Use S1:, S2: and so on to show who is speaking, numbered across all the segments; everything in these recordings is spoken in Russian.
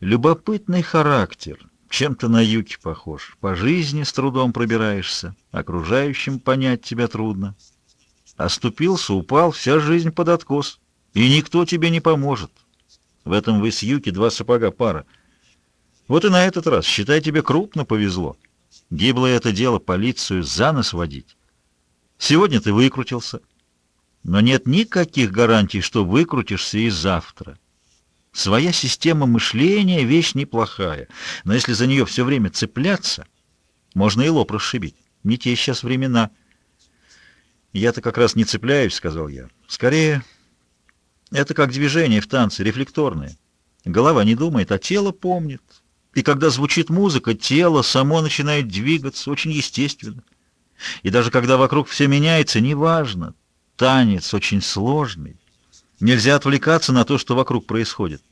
S1: Любопытный характер, чем-то на Юки похож. По жизни с трудом пробираешься, окружающим понять тебя трудно. Оступился, упал, вся жизнь под откос, и никто тебе не поможет. В этом вы с Юки два сапога пара. Вот и на этот раз, считай, тебе крупно повезло. Гиблое это дело полицию за нос водить. Сегодня ты выкрутился, но нет никаких гарантий, что выкрутишься и завтра. Своя система мышления — вещь неплохая, но если за нее все время цепляться, можно и лоб расшибить. Не те сейчас времена. «Я-то как раз не цепляюсь», — сказал я. «Скорее, это как движение в танце, рефлекторное. Голова не думает, а тело помнит. И когда звучит музыка, тело само начинает двигаться, очень естественно. И даже когда вокруг все меняется, неважно. Танец очень сложный. Нельзя отвлекаться на то, что вокруг происходит.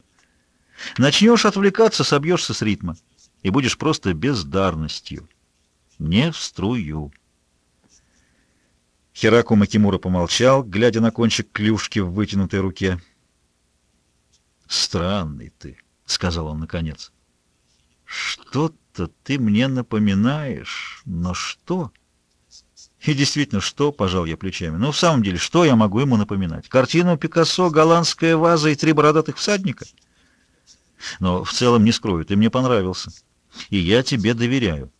S1: Начнешь отвлекаться, собьешься с ритма. И будешь просто бездарностью. Не в струю. Хираку Макимура помолчал, глядя на кончик клюшки в вытянутой руке. «Странный ты», — сказал он наконец. «Что-то ты мне напоминаешь, но что?» И действительно, что, пожал я плечами. Ну, в самом деле, что я могу ему напоминать? Картину Пикассо, голландская ваза и три бородатых всадника? Но в целом не скрою, ты мне понравился. И я тебе доверяю.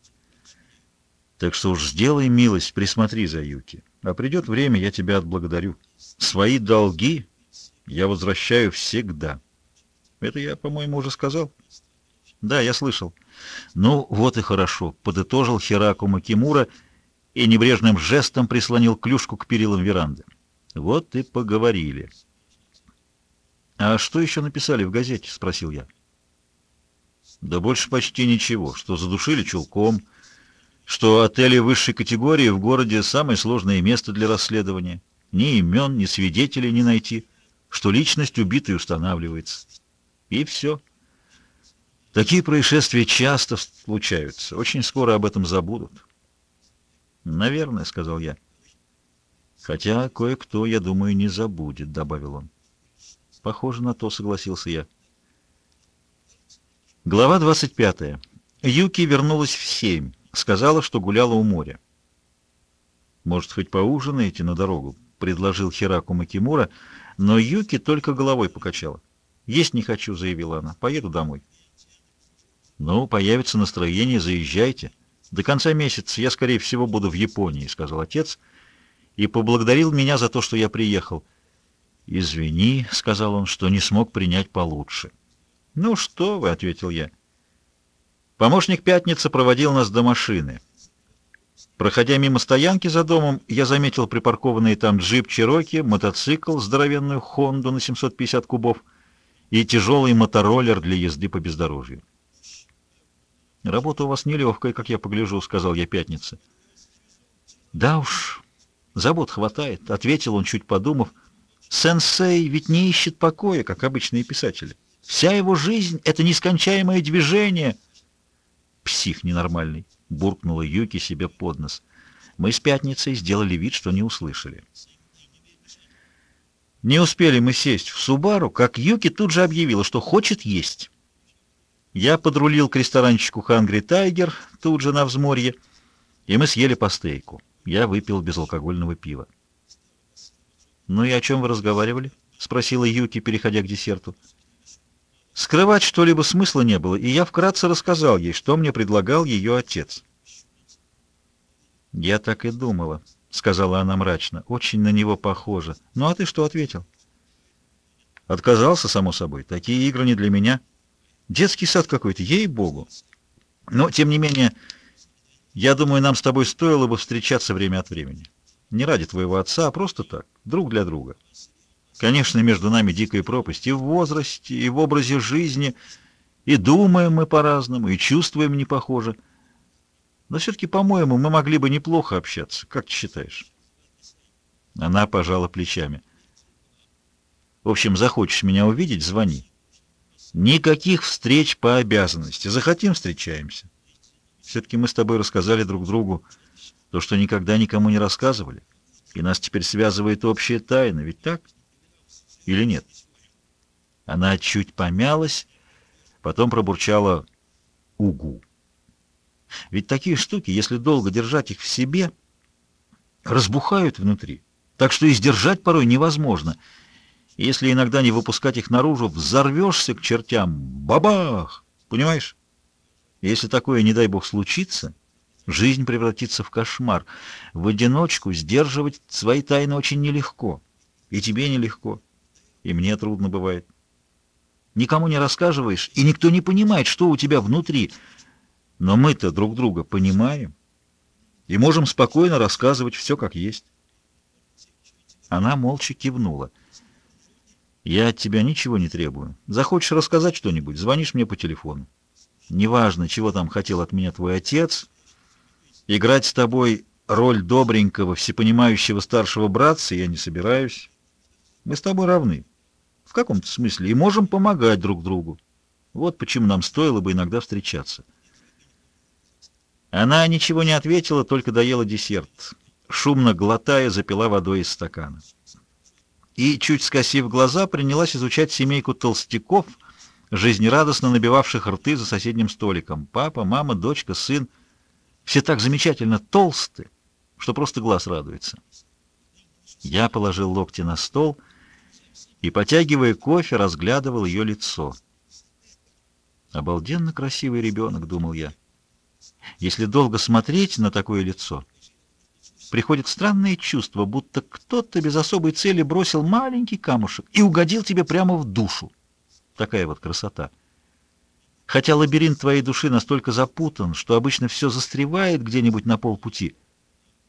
S1: Так что уж сделай милость, присмотри за Юки. А придет время, я тебя отблагодарю. Свои долги я возвращаю всегда. Это я, по-моему, уже сказал. Да, я слышал. Ну, вот и хорошо, подытожил Хираку Макимура и небрежным жестом прислонил клюшку к перилам веранды. Вот и поговорили. «А что еще написали в газете?» — спросил я. «Да больше почти ничего. Что задушили чулком, что отели высшей категории в городе самое сложное место для расследования. Ни имен, ни свидетелей не найти, что личность убитой устанавливается. И все. Такие происшествия часто случаются. Очень скоро об этом забудут». «Наверное», — сказал я. «Хотя кое-кто, я думаю, не забудет», — добавил он. «Похоже на то», — согласился я. Глава 25. Юки вернулась в семь. Сказала, что гуляла у моря. «Может, хоть поужинаете на дорогу?» — предложил Хираку Макимура, но Юки только головой покачала. «Есть не хочу», — заявила она. «Поеду домой». «Ну, появится настроение, заезжайте». До конца месяца я, скорее всего, буду в Японии, — сказал отец, и поблагодарил меня за то, что я приехал. «Извини», — сказал он, — что не смог принять получше. «Ну что вы», — ответил я. Помощник Пятница проводил нас до машины. Проходя мимо стоянки за домом, я заметил припаркованные там джип Чироки, мотоцикл, здоровенную Хонду на 750 кубов и тяжелый мотороллер для езды по бездорожью. «Работа у вас нелегкая, как я погляжу», — сказал я пятнице. «Да уж, забот хватает», — ответил он, чуть подумав. «Сенсей ведь не ищет покоя, как обычные писатели. Вся его жизнь — это нескончаемое движение». «Псих ненормальный», — буркнула Юки себе под нос. Мы с пятницей сделали вид, что не услышали. Не успели мы сесть в Субару, как Юки тут же объявила, что хочет есть. Я подрулил к ресторанчику «Хангри Тайгер», тут же на взморье, и мы съели по стейку. Я выпил безалкогольного пива. «Ну и о чем вы разговаривали?» — спросила Юки, переходя к десерту. Скрывать что-либо смысла не было, и я вкратце рассказал ей, что мне предлагал ее отец. «Я так и думала», — сказала она мрачно. «Очень на него похоже. Ну а ты что ответил?» «Отказался, само собой. Такие игры не для меня». Детский сад какой-то, ей-богу. Но, тем не менее, я думаю, нам с тобой стоило бы встречаться время от времени. Не ради твоего отца, а просто так, друг для друга. Конечно, между нами дикая пропасть и в возрасте, и в образе жизни, и думаем мы по-разному, и чувствуем не похоже. Но все-таки, по-моему, мы могли бы неплохо общаться. Как ты считаешь? Она пожала плечами. В общем, захочешь меня увидеть, звони. Никаких встреч по обязанности. Захотим — встречаемся. Все-таки мы с тобой рассказали друг другу то, что никогда никому не рассказывали. И нас теперь связывает общая тайна, ведь так? Или нет? Она чуть помялась, Потом пробурчала «Угу». Ведь такие штуки, если долго держать их в себе, разбухают внутри, так что и сдержать порой невозможно. Если иногда не выпускать их наружу, взорвешься к чертям. Бабах! Понимаешь? Если такое, не дай бог, случится, жизнь превратится в кошмар. В одиночку сдерживать свои тайны очень нелегко. И тебе нелегко, и мне трудно бывает. Никому не рассказываешь, и никто не понимает, что у тебя внутри. Но мы-то друг друга понимаем и можем спокойно рассказывать все как есть. Она молча кивнула. «Я от тебя ничего не требую. Захочешь рассказать что-нибудь, звонишь мне по телефону. Неважно, чего там хотел от меня твой отец, играть с тобой роль добренького, всепонимающего старшего братца я не собираюсь. Мы с тобой равны, в каком-то смысле, и можем помогать друг другу. Вот почему нам стоило бы иногда встречаться». Она ничего не ответила, только доела десерт. Шумно глотая, запила водой из стакана. И, чуть скосив глаза, принялась изучать семейку толстяков, жизнерадостно набивавших рты за соседним столиком. Папа, мама, дочка, сын. Все так замечательно толсты, что просто глаз радуется. Я положил локти на стол и, потягивая кофе, разглядывал ее лицо. «Обалденно красивый ребенок», — думал я. Если долго смотреть на такое лицо, приходит странное чувство, будто кто-то без особой цели бросил маленький камушек и угодил тебе прямо в душу. Такая вот красота. Хотя лабиринт твоей души настолько запутан, что обычно все застревает где-нибудь на полпути,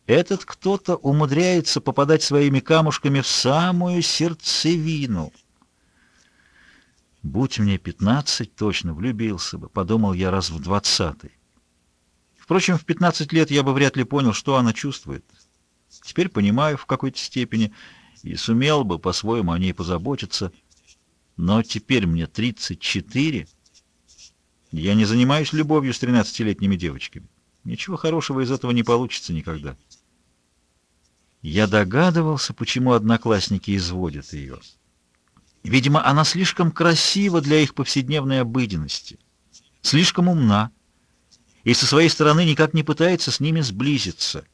S1: этот кто-то умудряется попадать своими камушками в самую сердцевину. Будь мне пятнадцать, точно влюбился бы, подумал я раз в двадцатый. Впрочем, в 15 лет я бы вряд ли понял, что она чувствует. Теперь понимаю в какой-то степени и сумел бы по-своему о ней позаботиться. Но теперь мне 34. Я не занимаюсь любовью с 13-летними девочками. Ничего хорошего из этого не получится никогда. Я догадывался, почему одноклассники изводят ее. Видимо, она слишком красива для их повседневной обыденности, слишком умна, и со своей стороны никак не пытается с ними сблизиться.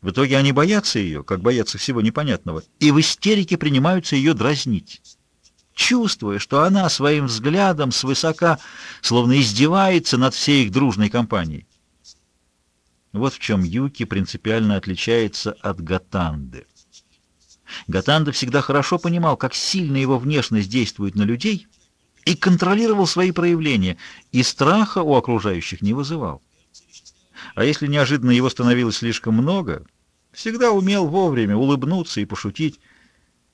S1: В итоге они боятся ее, как боятся всего непонятного, и в истерике принимаются ее дразнить. Чувствуя, что она своим взглядом свысока словно издевается над всей их дружной компанией. Вот в чем Юки принципиально отличается от Гатанды. Гатанда всегда хорошо понимал, как сильно его внешность действует на людей — и контролировал свои проявления, и страха у окружающих не вызывал. А если неожиданно его становилось слишком много, всегда умел вовремя улыбнуться и пошутить.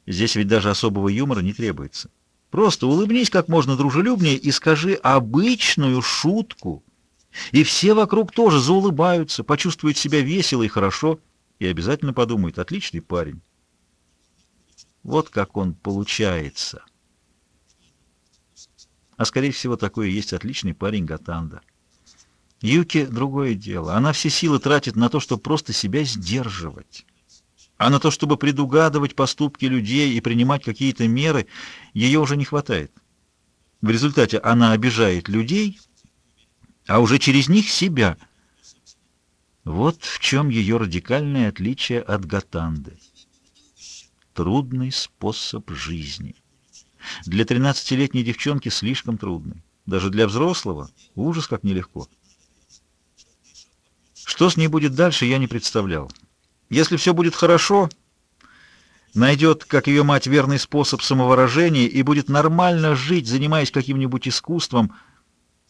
S1: Здесь ведь даже особого юмора не требуется. Просто улыбнись как можно дружелюбнее и скажи обычную шутку. И все вокруг тоже заулыбаются, почувствуют себя весело и хорошо, и обязательно подумают, отличный парень. Вот как он получается. А скорее всего, такой и есть отличный парень Гатанда. Юки — другое дело. Она все силы тратит на то, чтобы просто себя сдерживать. А на то, чтобы предугадывать поступки людей и принимать какие-то меры, ее уже не хватает. В результате она обижает людей, а уже через них себя. Вот в чем ее радикальное отличие от Гатанды. Трудный способ жизни. Для 13-летней девчонки слишком трудный. Даже для взрослого ужас как нелегко. Что с ней будет дальше, я не представлял. Если все будет хорошо, найдет, как ее мать, верный способ самовыражения и будет нормально жить, занимаясь каким-нибудь искусством,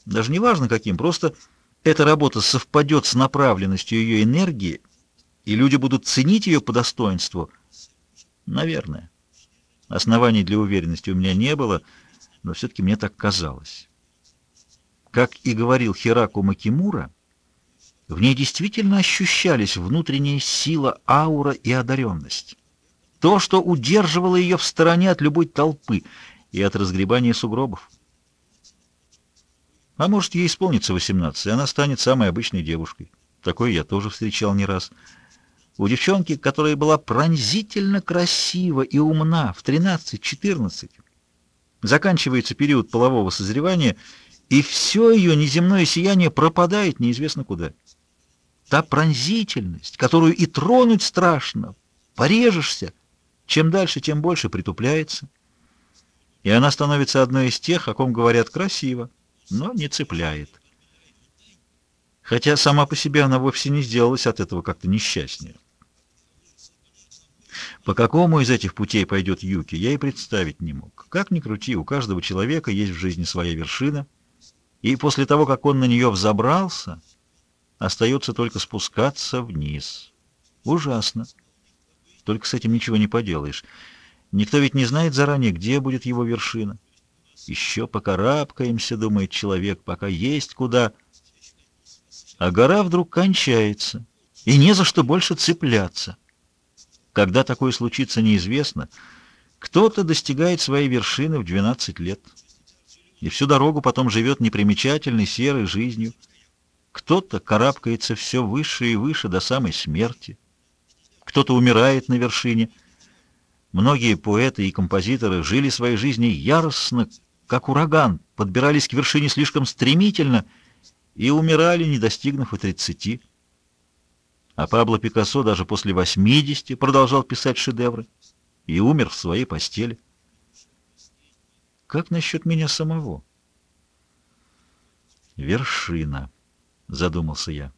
S1: даже не важно каким, просто эта работа совпадет с направленностью ее энергии, и люди будут ценить ее по достоинству, наверное. Оснований для уверенности у меня не было, но все-таки мне так казалось. Как и говорил Хираку Макимура, в ней действительно ощущались внутренняя сила, аура и одаренность. То, что удерживало ее в стороне от любой толпы и от разгребания сугробов. А может, ей исполнится 18, и она станет самой обычной девушкой. Такой я тоже встречал не раз. У девчонки, которая была пронзительно красива и умна в 13-14, Заканчивается период полового созревания, и все ее неземное сияние пропадает неизвестно куда. Та пронзительность, которую и тронуть страшно, порежешься, чем дальше, тем больше притупляется. И она становится одной из тех, о ком говорят красиво, но не цепляет. Хотя сама по себе она вовсе не сделалась от этого как-то несчастнее. По какому из этих путей пойдет Юки, я и представить не мог. Как ни крути, у каждого человека есть в жизни своя вершина, и после того, как он на нее взобрался, остается только спускаться вниз. Ужасно. Только с этим ничего не поделаешь. Никто ведь не знает заранее, где будет его вершина. Еще покарабкаемся, думает человек, пока есть куда. А гора вдруг кончается, и не за что больше цепляться. Когда такое случится, неизвестно. Кто-то достигает своей вершины в 12 лет, и всю дорогу потом живет непримечательной серой жизнью. Кто-то карабкается все выше и выше до самой смерти. Кто-то умирает на вершине. Многие поэты и композиторы жили своей жизнью яростно, как ураган, подбирались к вершине слишком стремительно и умирали, не достигнув и тридцати. А Пабло Пикассо даже после 80 продолжал писать шедевры и умер в своей постели. Как насчет меня самого? Вершина, задумался я.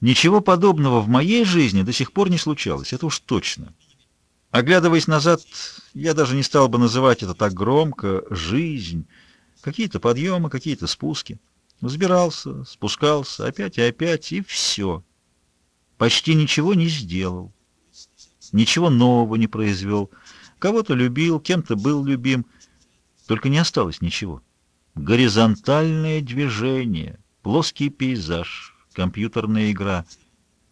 S1: Ничего подобного в моей жизни до сих пор не случалось, это уж точно. Оглядываясь назад, я даже не стал бы называть это так громко «жизнь». Какие-то подъемы, какие-то спуски. Взбирался, спускался, опять и опять, и все почти ничего не сделал, ничего нового не произвел, кого-то любил, кем-то был любим, только не осталось ничего. Горизонтальное движение, плоский пейзаж, компьютерная игра.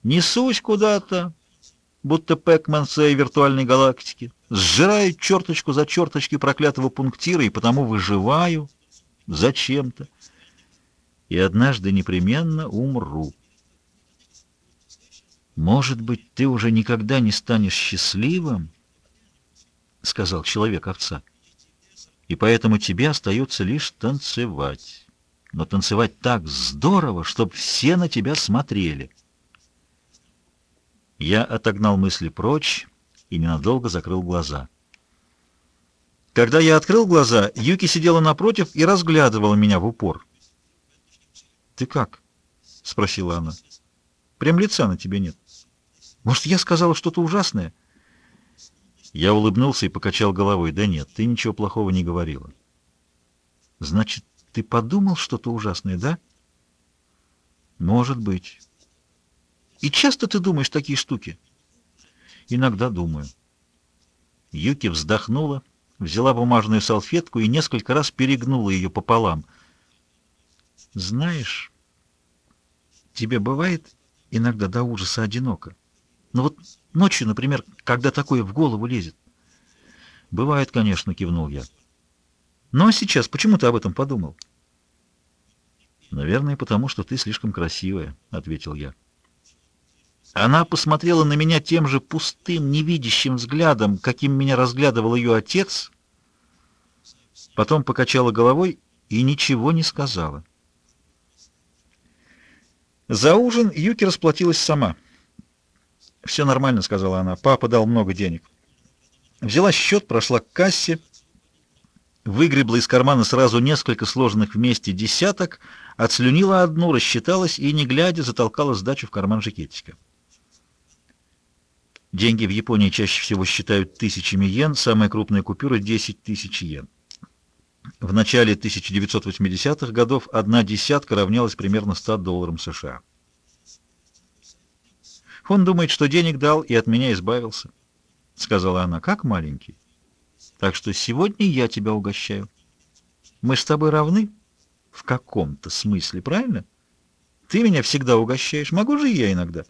S1: Несусь куда-то, будто Пэкман своей виртуальной галактики, сжираю черточку за черточкой проклятого пунктира и потому выживаю зачем-то. И однажды непременно умру. «Может быть, ты уже никогда не станешь счастливым?» — сказал человек-овца. «И поэтому тебе остается лишь танцевать. Но танцевать так здорово, чтобы все на тебя смотрели». Я отогнал мысли прочь и ненадолго закрыл глаза. Когда я открыл глаза, Юки сидела напротив и разглядывала меня в упор. «Ты как?» — спросила она. «Прям лица на тебе нет». Может, я сказала что-то ужасное?» Я улыбнулся и покачал головой. «Да нет, ты ничего плохого не говорила». «Значит, ты подумал что-то ужасное, да?» «Может быть». «И часто ты думаешь такие штуки?» «Иногда думаю». Юки вздохнула, взяла бумажную салфетку и несколько раз перегнула ее пополам. «Знаешь, тебе бывает иногда до ужаса одиноко?» Ну вот ночью, например, когда такое в голову лезет. Бывает, конечно, кивнул я. Ну а сейчас почему ты об этом подумал? Наверное, потому что ты слишком красивая, ответил я. Она посмотрела на меня тем же пустым, невидящим взглядом, каким меня разглядывал ее отец, потом покачала головой и ничего не сказала. За ужин Юки расплатилась сама — «Все нормально», — сказала она. «Папа дал много денег». Взяла счет, прошла к кассе, выгребла из кармана сразу несколько сложенных вместе десяток, отслюнила одну, рассчиталась и, не глядя, затолкала сдачу в карман жакетика. Деньги в Японии чаще всего считают тысячами йен, самая крупная купюра — 10 тысяч йен. В начале 1980-х годов одна десятка равнялась примерно 100 долларам США. Он думает, что денег дал и от меня избавился, — сказала она, — как маленький. Так что сегодня я тебя угощаю. Мы с тобой равны в каком-то смысле, правильно? Ты меня всегда угощаешь, могу же и я иногда.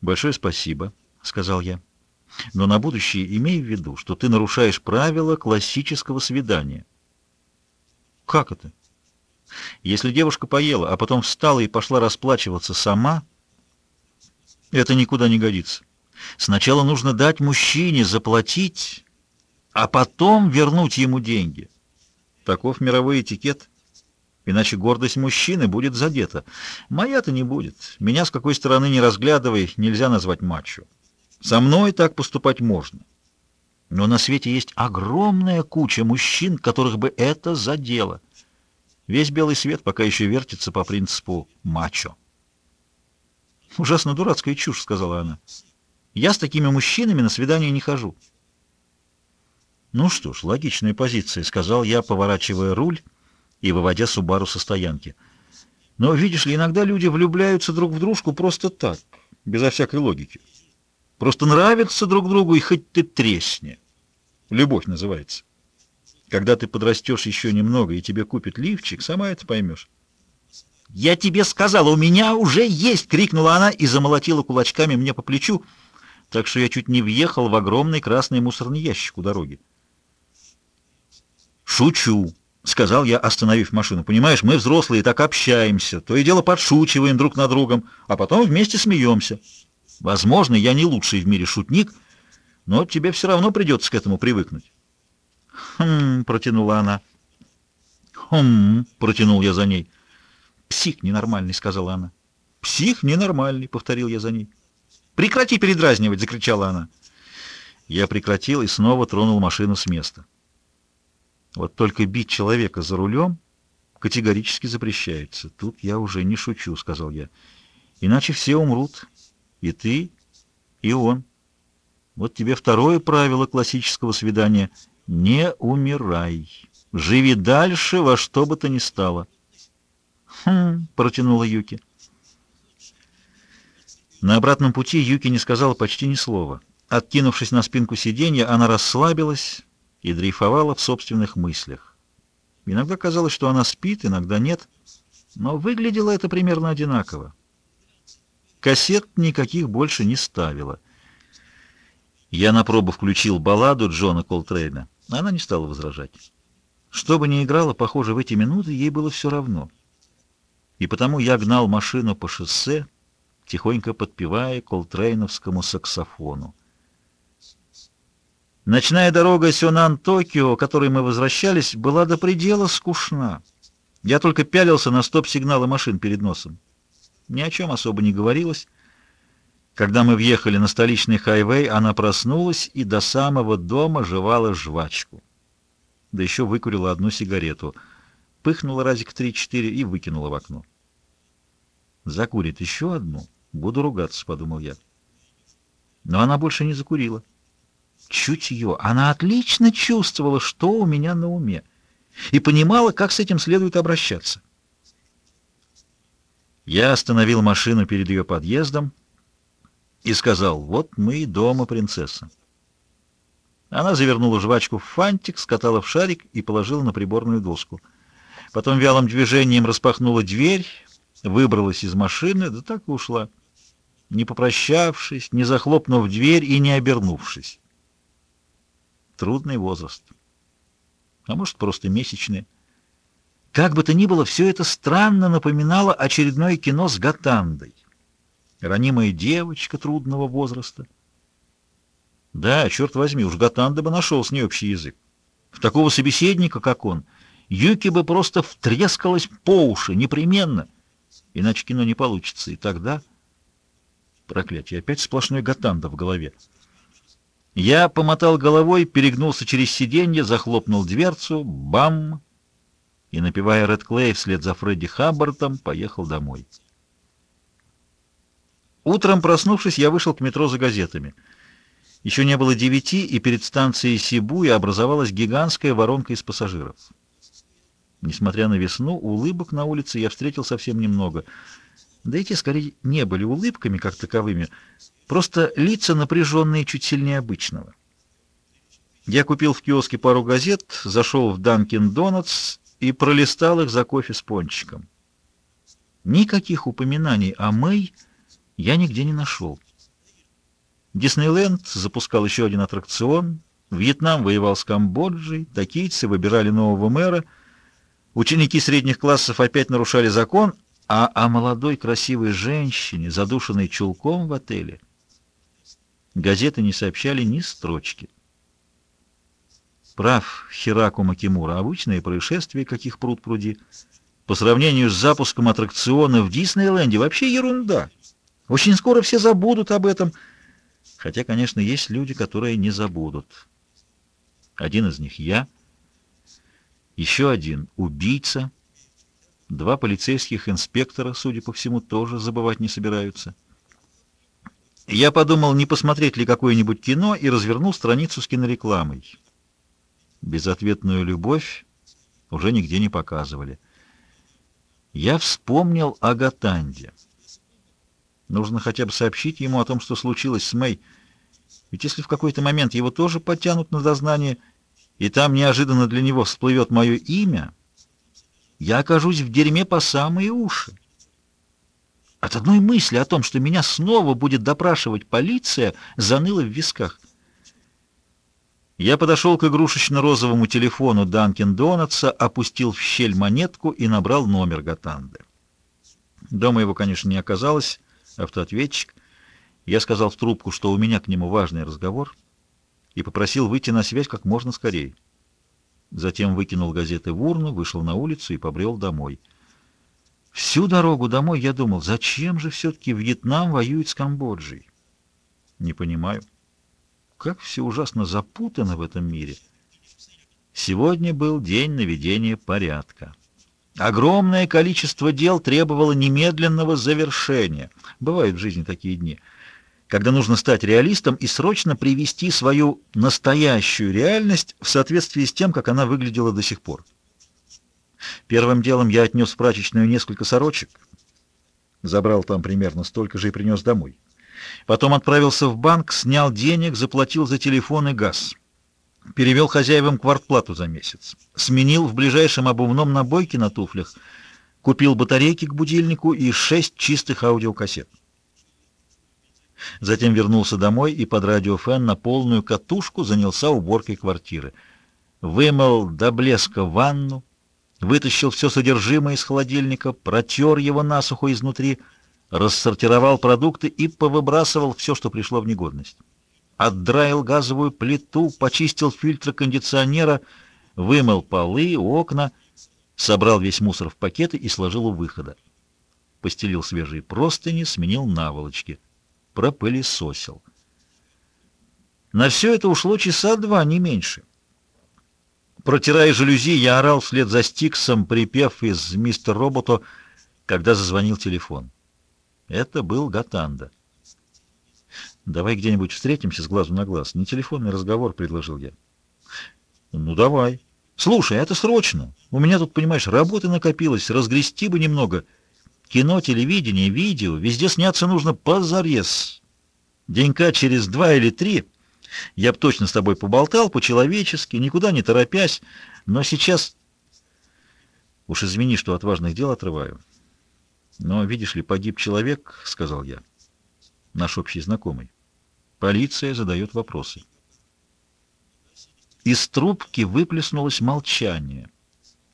S1: Большое спасибо, — сказал я. Но на будущее имей в виду, что ты нарушаешь правила классического свидания. Как это? Если девушка поела, а потом встала и пошла расплачиваться сама, — это никуда не годится. Сначала нужно дать мужчине заплатить, а потом вернуть ему деньги. Таков мировой этикет. Иначе гордость мужчины будет задета. Моя-то не будет. Меня с какой стороны не разглядывай, нельзя назвать мачо. Со мной так поступать можно. Но на свете есть огромная куча мужчин, которых бы это задело. Весь белый свет пока еще вертится по принципу мачо. «Ужасно дурацкая чушь», — сказала она. «Я с такими мужчинами на свидание не хожу». «Ну что ж, логичная позиция», — сказал я, поворачивая руль и выводя Субару со стоянки. «Но, видишь ли, иногда люди влюбляются друг в дружку просто так, безо всякой логики. Просто нравятся друг другу, и хоть ты тресни. Любовь называется. Когда ты подрастешь еще немного, и тебе купят лифчик, сама это поймешь». «Я тебе сказала, у меня уже есть!» — крикнула она и замолотила кулачками мне по плечу, так что я чуть не въехал в огромный красный мусорный ящик у дороги. «Шучу!» — сказал я, остановив машину. «Понимаешь, мы взрослые так общаемся, то и дело подшучиваем друг над другом, а потом вместе смеемся. Возможно, я не лучший в мире шутник, но тебе все равно придется к этому привыкнуть». «Хм...» — протянула она. «Хм...» — протянул я за ней. «Псих ненормальный», — сказала она. «Псих ненормальный», — повторил я за ней. «Прекрати передразнивать!» — закричала она. Я прекратил и снова тронул машину с места. Вот только бить человека за рулем категорически запрещается. Тут я уже не шучу, — сказал я. Иначе все умрут. И ты, и он. Вот тебе второе правило классического свидания. Не умирай. Живи дальше во что бы то ни стало. «Хм», — протянула Юки. На обратном пути Юки не сказала почти ни слова. Откинувшись на спинку сиденья, она расслабилась и дрейфовала в собственных мыслях. Иногда казалось, что она спит, иногда нет, но выглядело это примерно одинаково. Кассет никаких больше не ставила. Я на пробу включил балладу Джона Колтрейна. Она не стала возражать. Что бы ни играла, похоже, в эти минуты ей было все равно — и потому я гнал машину по шоссе, тихонько подпевая колтрейновскому саксофону. Ночная дорога Сёнан-Токио, которой мы возвращались, была до предела скучна. Я только пялился на стоп-сигналы машин перед носом. Ни о чем особо не говорилось. Когда мы въехали на столичный хайвей, она проснулась и до самого дома жевала жвачку. Да еще выкурила одну сигарету — пыхнула разик три-четыре и выкинула в окно. «Закурит еще одну? Буду ругаться», — подумал я. Но она больше не закурила. Чутье. Она отлично чувствовала, что у меня на уме, и понимала, как с этим следует обращаться. Я остановил машину перед ее подъездом и сказал, «Вот мы и дома, принцесса». Она завернула жвачку в фантик, скатала в шарик и положила на приборную доску — Потом вялым движением распахнула дверь, выбралась из машины, да так и ушла, не попрощавшись, не захлопнув дверь и не обернувшись. Трудный возраст. А может, просто месячный. Как бы то ни было, все это странно напоминало очередное кино с Гатандой. Ранимая девочка трудного возраста. Да, черт возьми, уж Гатанда бы нашел с ней общий язык. В такого собеседника, как он, Юки бы просто втрескалась по уши, непременно. Иначе кино не получится. И тогда... Проклятие, опять сплошной гатанда в голове. Я помотал головой, перегнулся через сиденье, захлопнул дверцу, бам! И, напевая Ред Клей вслед за Фредди Хаббартом, поехал домой. Утром, проснувшись, я вышел к метро за газетами. Еще не было девяти, и перед станцией Сибуя образовалась гигантская воронка из пассажиров. Несмотря на весну, улыбок на улице я встретил совсем немного. Да эти скорее не были улыбками как таковыми, просто лица напряженные чуть сильнее обычного. Я купил в киоске пару газет, зашел в Данкин Донатс и пролистал их за кофе с пончиком. Никаких упоминаний о Мэй я нигде не нашел. Диснейленд запускал еще один аттракцион, Вьетнам воевал с Камбоджей, токийцы выбирали нового мэра — Ученики средних классов опять нарушали закон, а о молодой красивой женщине, задушенной чулком в отеле, газеты не сообщали ни строчки. Прав Хираку Макимура. Обычные происшествия, каких пруд пруди. По сравнению с запуском аттракциона в Диснейленде вообще ерунда. Очень скоро все забудут об этом. Хотя, конечно, есть люди, которые не забудут. Один из них я. Еще один — убийца. Два полицейских инспектора, судя по всему, тоже забывать не собираются. Я подумал, не посмотреть ли какое-нибудь кино, и развернул страницу с кинорекламой. Безответную любовь уже нигде не показывали. Я вспомнил о Гатанде. Нужно хотя бы сообщить ему о том, что случилось с Мэй. Ведь если в какой-то момент его тоже потянут на дознание, и там неожиданно для него всплывет мое имя, я окажусь в дерьме по самые уши. От одной мысли о том, что меня снова будет допрашивать полиция, заныло в висках. Я подошел к игрушечно-розовому телефону Данкин Донатса, опустил в щель монетку и набрал номер Гатанды. Дома его, конечно, не оказалось, автоответчик. Я сказал в трубку, что у меня к нему важный разговор, и попросил выйти на связь как можно скорее. Затем выкинул газеты в урну, вышел на улицу и побрел домой. Всю дорогу домой я думал, зачем же все-таки Вьетнам воюет с Камбоджей? Не понимаю. Как все ужасно запутано в этом мире. Сегодня был день наведения порядка. Огромное количество дел требовало немедленного завершения. Бывают в жизни такие дни, когда нужно стать реалистом и срочно привести свою настоящую реальность в соответствии с тем, как она выглядела до сих пор. Первым делом я отнес в прачечную несколько сорочек, забрал там примерно столько же и принес домой. Потом отправился в банк, снял денег, заплатил за телефон и газ. Перевел хозяевам квартплату за месяц. Сменил в ближайшем обувном набойке на туфлях. Купил батарейки к будильнику и шесть чистых аудиокассет. Затем вернулся домой и под радиофен на полную катушку занялся уборкой квартиры. Вымыл до блеска ванну, вытащил все содержимое из холодильника, протер его насухо изнутри — рассортировал продукты и повыбрасывал все, что пришло в негодность. Отдраил газовую плиту, почистил фильтры кондиционера, вымыл полы, окна, собрал весь мусор в пакеты и сложил у выхода. Постелил свежие простыни, сменил наволочки, пропылесосил. На все это ушло часа два, не меньше. Протирая жалюзи, я орал вслед за Стиксом, припев из «Мистер Робота», когда зазвонил телефон. Это был Гатанда. «Давай где-нибудь встретимся с глазу на глаз. Не телефонный разговор», — предложил я. «Ну, давай. Слушай, это срочно. У меня тут, понимаешь, работы накопилось, разгрести бы немного. Кино, телевидение, видео, везде сняться нужно позарез. Денька через два или три я б точно с тобой поболтал по-человечески, никуда не торопясь, но сейчас... Уж извини, что от важных дел отрываю». Но, видишь ли, погиб человек, — сказал я, — наш общий знакомый. Полиция задает вопросы. Из трубки выплеснулось молчание.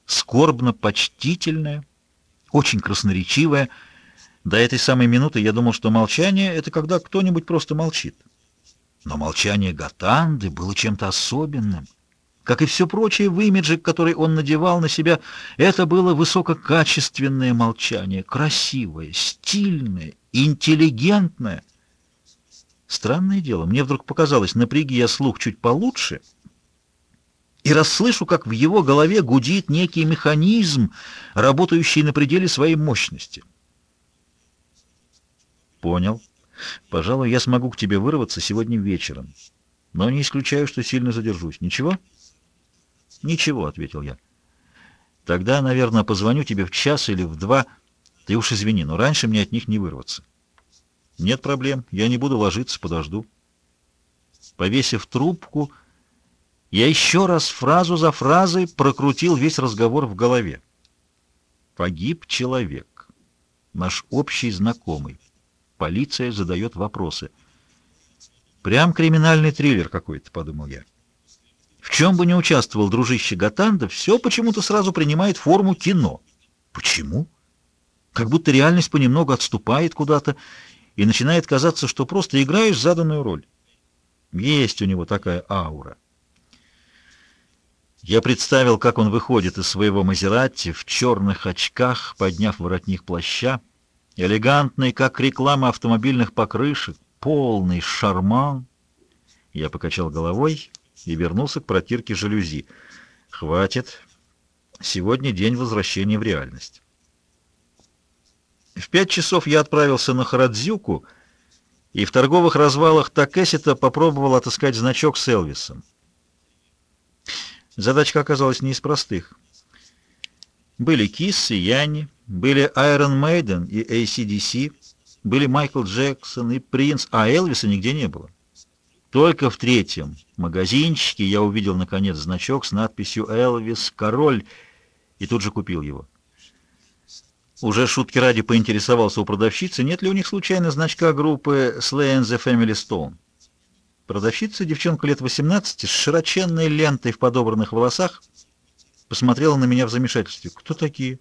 S1: Скорбно-почтительное, очень красноречивое. До этой самой минуты я думал, что молчание — это когда кто-нибудь просто молчит. Но молчание Гатанды было чем-то особенным — как и все прочее в имидже, который он надевал на себя, это было высококачественное молчание, красивое, стильное, интеллигентное. Странное дело, мне вдруг показалось, напряги я слух чуть получше и расслышу, как в его голове гудит некий механизм, работающий на пределе своей мощности. Понял. Пожалуй, я смогу к тебе вырваться сегодня вечером, но не исключаю, что сильно задержусь. Ничего? — «Ничего», — ответил я. «Тогда, наверное, позвоню тебе в час или в два. Ты уж извини, но раньше мне от них не вырваться». «Нет проблем, я не буду ложиться, подожду». Повесив трубку, я еще раз фразу за фразой прокрутил весь разговор в голове. Погиб человек, наш общий знакомый. Полиция задает вопросы. Прям криминальный триллер какой-то, подумал я. В чем бы ни участвовал дружище Гатанда, все почему-то сразу принимает форму кино. Почему? Как будто реальность понемногу отступает куда-то, и начинает казаться, что просто играешь заданную роль. Есть у него такая аура. Я представил, как он выходит из своего Мазератти в черных очках, подняв воротник плаща, элегантный, как реклама автомобильных покрышек, полный шарман. Я покачал головой и вернулся к протирке жалюзи. Хватит. Сегодня день возвращения в реальность. В пять часов я отправился на Харадзюку и в торговых развалах Такесита попробовал отыскать значок с Элвисом. Задачка оказалась не из простых. Были Кисс и Янни, были Iron Maiden и ACDC, были Майкл Джексон и Принц, а Элвиса нигде не было. Только в третьем магазинчике я увидел, наконец, значок с надписью «Элвис, король» и тут же купил его. Уже шутки ради поинтересовался у продавщицы, нет ли у них случайно значка группы Slay and the Family Stone. Продавщица, девчонка лет 18, с широченной лентой в подобранных волосах, посмотрела на меня в замешательстве. «Кто такие?»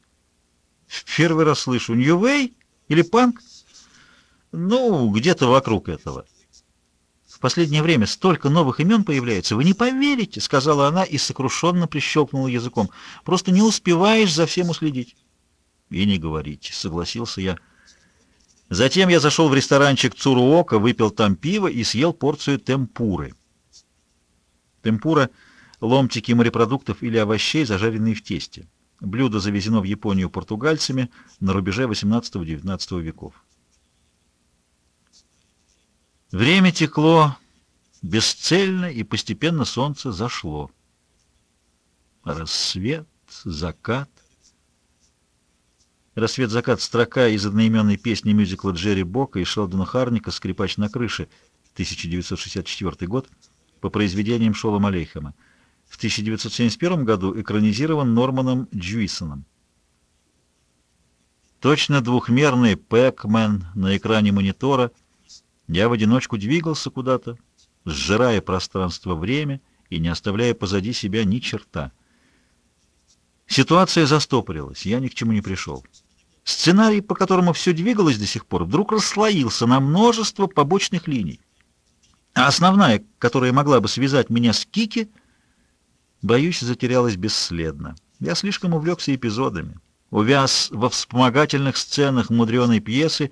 S1: «В первый раз слышу. Нью-Вей? Или панк?» «Ну, где-то вокруг этого». «В последнее время столько новых имен появляется, вы не поверите», — сказала она и сокрушенно прищелкнула языком. «Просто не успеваешь за всем уследить». «И не говорите», — согласился я. Затем я зашел в ресторанчик Цуруока, выпил там пиво и съел порцию темпуры. Темпура — ломтики морепродуктов или овощей, зажаренные в тесте. Блюдо завезено в Японию португальцами на рубеже XVIII-XIX веков. Время текло бесцельно, и постепенно солнце зашло. Рассвет, закат. «Рассвет-закат» — строка из одноименной песни мюзикла Джерри Бока и Шелдона Харника «Скрипач на крыше» 1964 год по произведениям Шола Алейхема. В 1971 году экранизирован Норманом Джуисоном. Точно двухмерный Пэкмен на экране монитора. Я в одиночку двигался куда-то, сжирая пространство-время и не оставляя позади себя ни черта. Ситуация застопорилась, я ни к чему не пришел. Сценарий, по которому все двигалось до сих пор, вдруг расслоился на множество побочных линий. А основная, которая могла бы связать меня с Кики, боюсь, затерялась бесследно. Я слишком увлекся эпизодами, увяз во вспомогательных сценах мудреной пьесы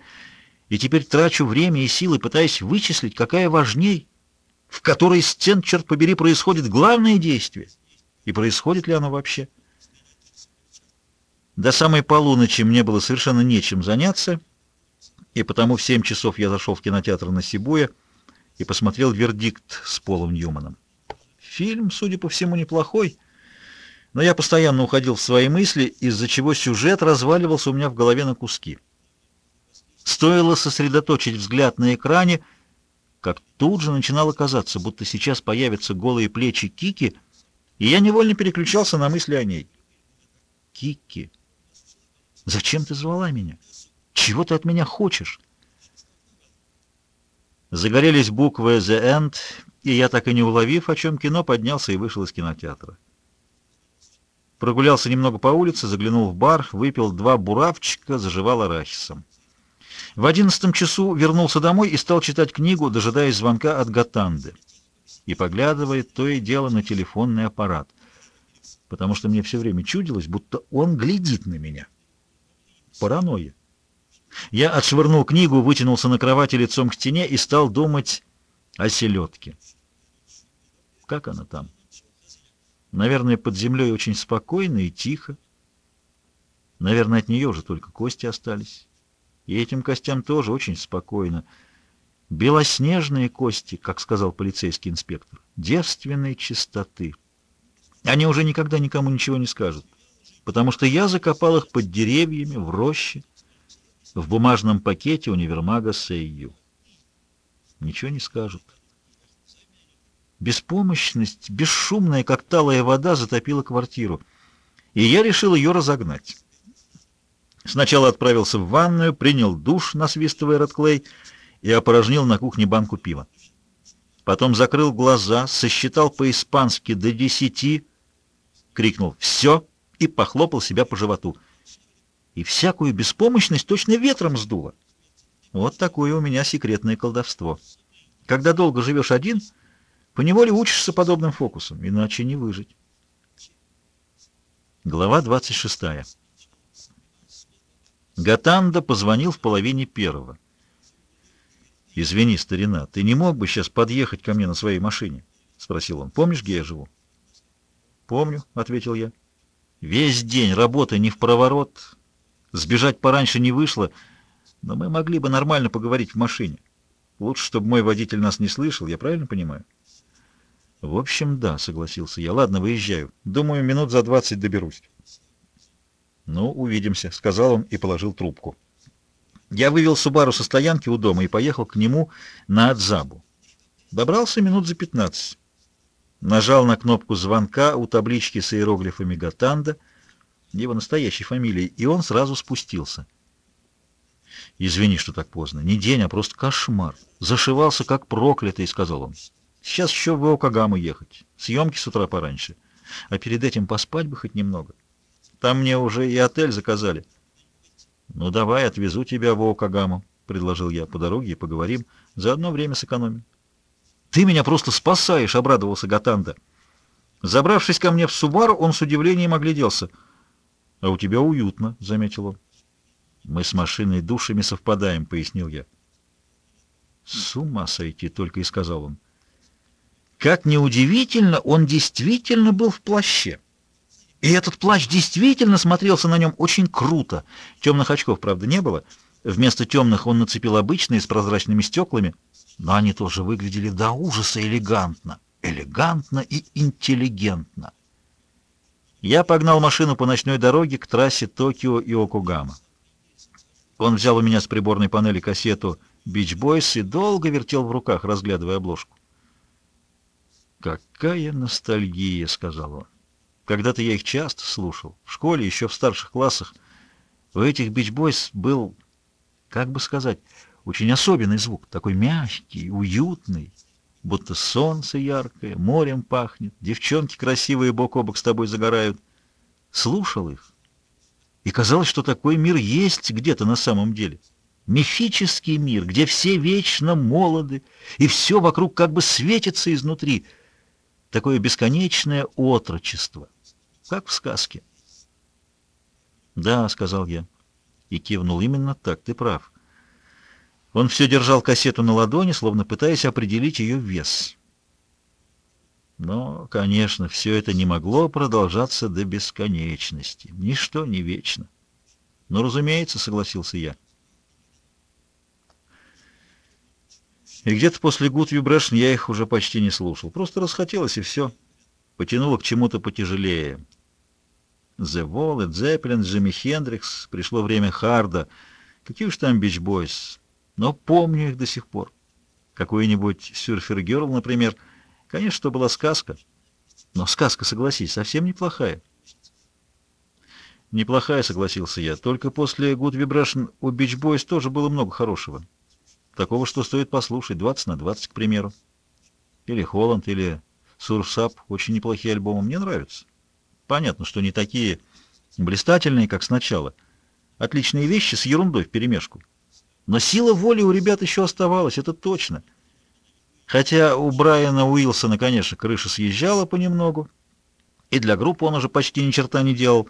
S1: и теперь трачу время и силы, пытаясь вычислить, какая важней, в которой сцен, черт побери, происходит главное действие, и происходит ли оно вообще. До самой полуночи мне было совершенно нечем заняться, и потому в семь часов я зашел в кинотеатр на Сибуя и посмотрел «Вердикт» с Полом Ньюманом. Фильм, судя по всему, неплохой, но я постоянно уходил в свои мысли, из-за чего сюжет разваливался у меня в голове на куски. Стоило сосредоточить взгляд на экране, как тут же начинало казаться, будто сейчас появятся голые плечи Кики, и я невольно переключался на мысли о ней. Кики... Зачем ты звала меня? Чего ты от меня хочешь? Загорелись буквы «The End», и я, так и не уловив, о чем кино, поднялся и вышел из кинотеатра. Прогулялся немного по улице, заглянул в бар, выпил два буравчика, заживал арахисом. В одиннадцатом часу вернулся домой и стал читать книгу, дожидаясь звонка от Гатанды, и поглядывая то и дело на телефонный аппарат, потому что мне все время чудилось, будто он глядит на меня. Паранойя. Я отшвырнул книгу, вытянулся на кровати лицом к стене и стал думать о селедке. Как она там? Наверное, под землей очень спокойно и тихо. Наверное, от нее уже только кости остались. И этим костям тоже очень спокойно. Белоснежные кости, как сказал полицейский инспектор, девственной чистоты. Они уже никогда никому ничего не скажут потому что я закопал их под деревьями, в роще, в бумажном пакете универмага Сейю. Ничего не скажут. Беспомощность, бесшумная, как талая вода, затопила квартиру, и я решил ее разогнать. Сначала отправился в ванную, принял душ, насвистывая Редклей, и опорожнил на кухне банку пива. Потом закрыл глаза, сосчитал по-испански до десяти, крикнул «Все!» И похлопал себя по животу. И всякую беспомощность точно ветром сдуло. Вот такое у меня секретное колдовство. Когда долго живешь один, поневоле учишься подобным фокусам, иначе не выжить. Глава 26. Гатанда позвонил в половине первого. «Извини, старина, ты не мог бы сейчас подъехать ко мне на своей машине?» — спросил он. «Помнишь, где я живу?» «Помню», — ответил я. «Весь день работы не в проворот. Сбежать пораньше не вышло, но мы могли бы нормально поговорить в машине. Лучше, чтобы мой водитель нас не слышал, я правильно понимаю?» «В общем, да», — согласился я. «Ладно, выезжаю. Думаю, минут за двадцать доберусь». «Ну, увидимся», — сказал он и положил трубку. Я вывел Субару со стоянки у дома и поехал к нему на Адзабу. Добрался минут за пятнадцать. Нажал на кнопку звонка у таблички с иероглифами Гатанда, его настоящей фамилией, и он сразу спустился. «Извини, что так поздно. Не день, а просто кошмар. Зашивался, как проклятый», — сказал он. Сейчас еще в Окагаму ехать. Съемки с утра пораньше. А перед этим поспать бы хоть немного. Там мне уже и отель заказали. Ну, давай, отвезу тебя в Окагаму, предложил я по дороге и поговорим. Заодно время сэкономим. Ты меня просто спасаешь, обрадовался Гатанда. Забравшись ко мне в Субару, он с удивлением огляделся. А у тебя уютно, заметил он. Мы с машиной душами совпадаем, пояснил я. С ума сойти, только и сказал он. Как неудивительно, он действительно был в плаще. И этот плащ действительно смотрелся на нем очень круто. Темных очков, правда, не было. Вместо темных он нацепил обычные с прозрачными стеклами, но они тоже выглядели до ужаса элегантно. Элегантно и интеллигентно. Я погнал машину по ночной дороге к трассе Токио и Окугама. Он взял у меня с приборной панели кассету «Бич Бойс» и долго вертел в руках, разглядывая обложку. «Какая ностальгия!» — сказал он. «Когда-то я их часто слушал. В школе, еще в старших классах. У этих бич-бойс был, как бы сказать, очень особенный звук. Такой мягкий, уютный, будто солнце яркое, морем пахнет, девчонки красивые бок о бок с тобой загорают. Слушал их, и казалось, что такой мир есть где-то на самом деле. Мифический мир, где все вечно молоды, и все вокруг как бы светится изнутри — такое бесконечное отрочество, как в сказке. «Да», — сказал я, и кивнул именно так, ты прав. Он все держал кассету на ладони, словно пытаясь определить ее вес. Но, конечно, все это не могло продолжаться до бесконечности. Ничто не вечно. Но, разумеется, согласился я. И где-то после Good Vibration я их уже почти не слушал. Просто расхотелось, и все. Потянуло к чему-то потяжелее. Wall, Led Zeppelin, Джимми Хендрикс. Пришло время Харда. Какие уж там Beach Boys. Но помню их до сих пор. Какой-нибудь Surfer Girl, например. Конечно, что была сказка. Но сказка, согласись, совсем неплохая. Неплохая, согласился я. Только после Good Vibration у Beach Boys тоже было много хорошего. Такого, что стоит послушать, 20 на 20, к примеру. Или Холланд, или Сурсап, очень неплохие альбомы, мне нравятся. Понятно, что не такие блистательные, как сначала. Отличные вещи с ерундой вперемешку. Но сила воли у ребят еще оставалась, это точно. Хотя у Брайана Уилсона, конечно, крыша съезжала понемногу, и для группы он уже почти ни черта не делал,